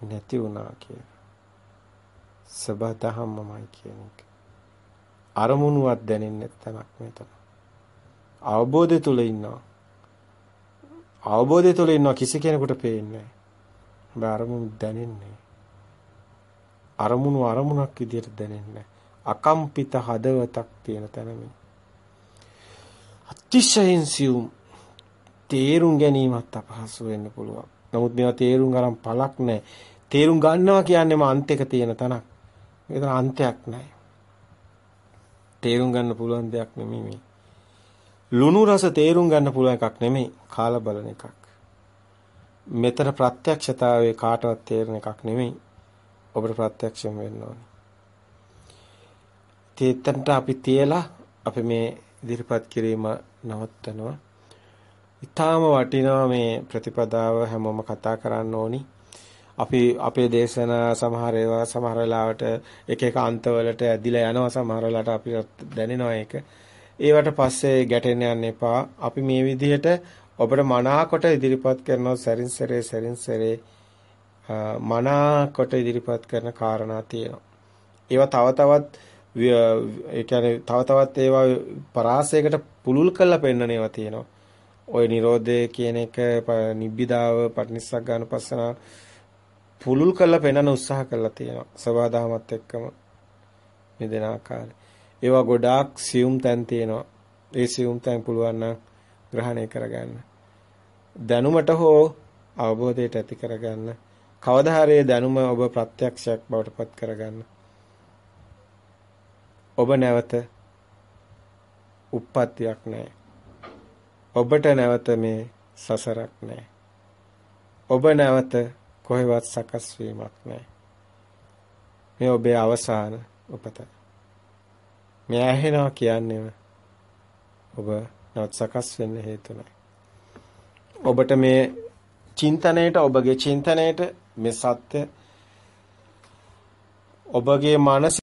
නැති වුණා කියලා. සබතහම්මමයි කියන එක. අරමුණුවක් දැනෙන්නේ නැතනක් මෙතන. අවබෝධය තුල ඉන්නවා. අවබෝධය තුල ඉන්නවා කිසි කෙනෙකුට පේන්නේ නැහැ. අරමුණු දැනෙන්නේ. අරමුණු අරමුණක් විදියට දැනෙන්නේ අකම්පිත හදවතක් තියෙන තැන මේ. අතිශයින් සියුම් තේරුම් ගැනීමත් අපහසු වෙන්න පුළුවන්. නමුත් මේවා තේරුම් ගන්න පළක් නැහැ. තේරුම් ගන්නවා කියන්නේම අන්තයක තියෙන තැනක්. මේක අන්තයක් නැහැ. තේරුම් ගන්න පුළුවන් දෙයක් නෙමෙයි මේ. ලුණු රස තේරුම් ගන්න පුළුවන් එකක් නෙමෙයි. කාලා බලන එකක්. මෙතන ප්‍රත්‍යක්ෂතාවයේ කාටවත් තේරෙන එකක් නෙමෙයි. ඔබට ප්‍රත්‍යක්ෂම වෙන්න ඕනේ. තේතන්ට අපි තියලා අපි මේ ඉදිරිපත් කිරීම නවත්තනවා. ඊටාම වටිනවා මේ ප්‍රතිපදාව හැමෝම කතා කරන්න ඕනි. අපි අපේ දේශනා සමහර ඒවා සමහර වෙලාවට එක එක අන්තවලට ඇදිලා යනවා සමහර වෙලාවට අපිට දැනෙනවා ඒක. ඒවට පස්සේ ගැටෙන්න යන්න එපා. අපි මේ විදිහට ඔබට මනාකොට ඉදිරිපත් කරනවා සරින් සරේ සරින් සරේ මනාකොට ඉදිරිපත් කරන කාරණා තියෙනවා. ඒවා තව තවත් ඒ කියන්නේ තව තවත් ඒවා පරාසයකට පුළුල් කරලා පෙන්වන ඒවා තියෙනවා. ওই Nirodhe කියන එක නිබ්බිදාව පටිනිස්සග්ගානුපස්සන පුලුල් කරලා පෙන්වන්න උත්සාහ කරලා තියෙනවා. සබාදාමත් එක්කම මේ දෙන ආකාරය. ඒවා ගොඩාක් සියුම් තැන් තියෙනවා. ඒ සියුම් තැන් පුළුවන් නම් ග්‍රහණය කරගන්න. දැනුමට හෝ අවබෝධයට ඇති කරගන්න. කවදා හරි දැනුම ඔබ ප්‍රත්‍යක්ෂයක් බවට පත් කරගන්න. ඔබ නැවත උප්පත්තියක් නැහැ. ඔබට නැවත මේ සසරක් නැහැ. ඔබ නැවත කොහෙවත් සකස් වීමක් නැහැ. මේ ඔබේ අවසාන උපත. මේ ඇහෙනවා කියන්නේ ඔබ නැවත සකස් වෙන්න හේතුණයි. ඔබට මේ චින්තනයේට ඔබගේ චින්තනයේට මේ සත්‍ය ඔබගේ මනස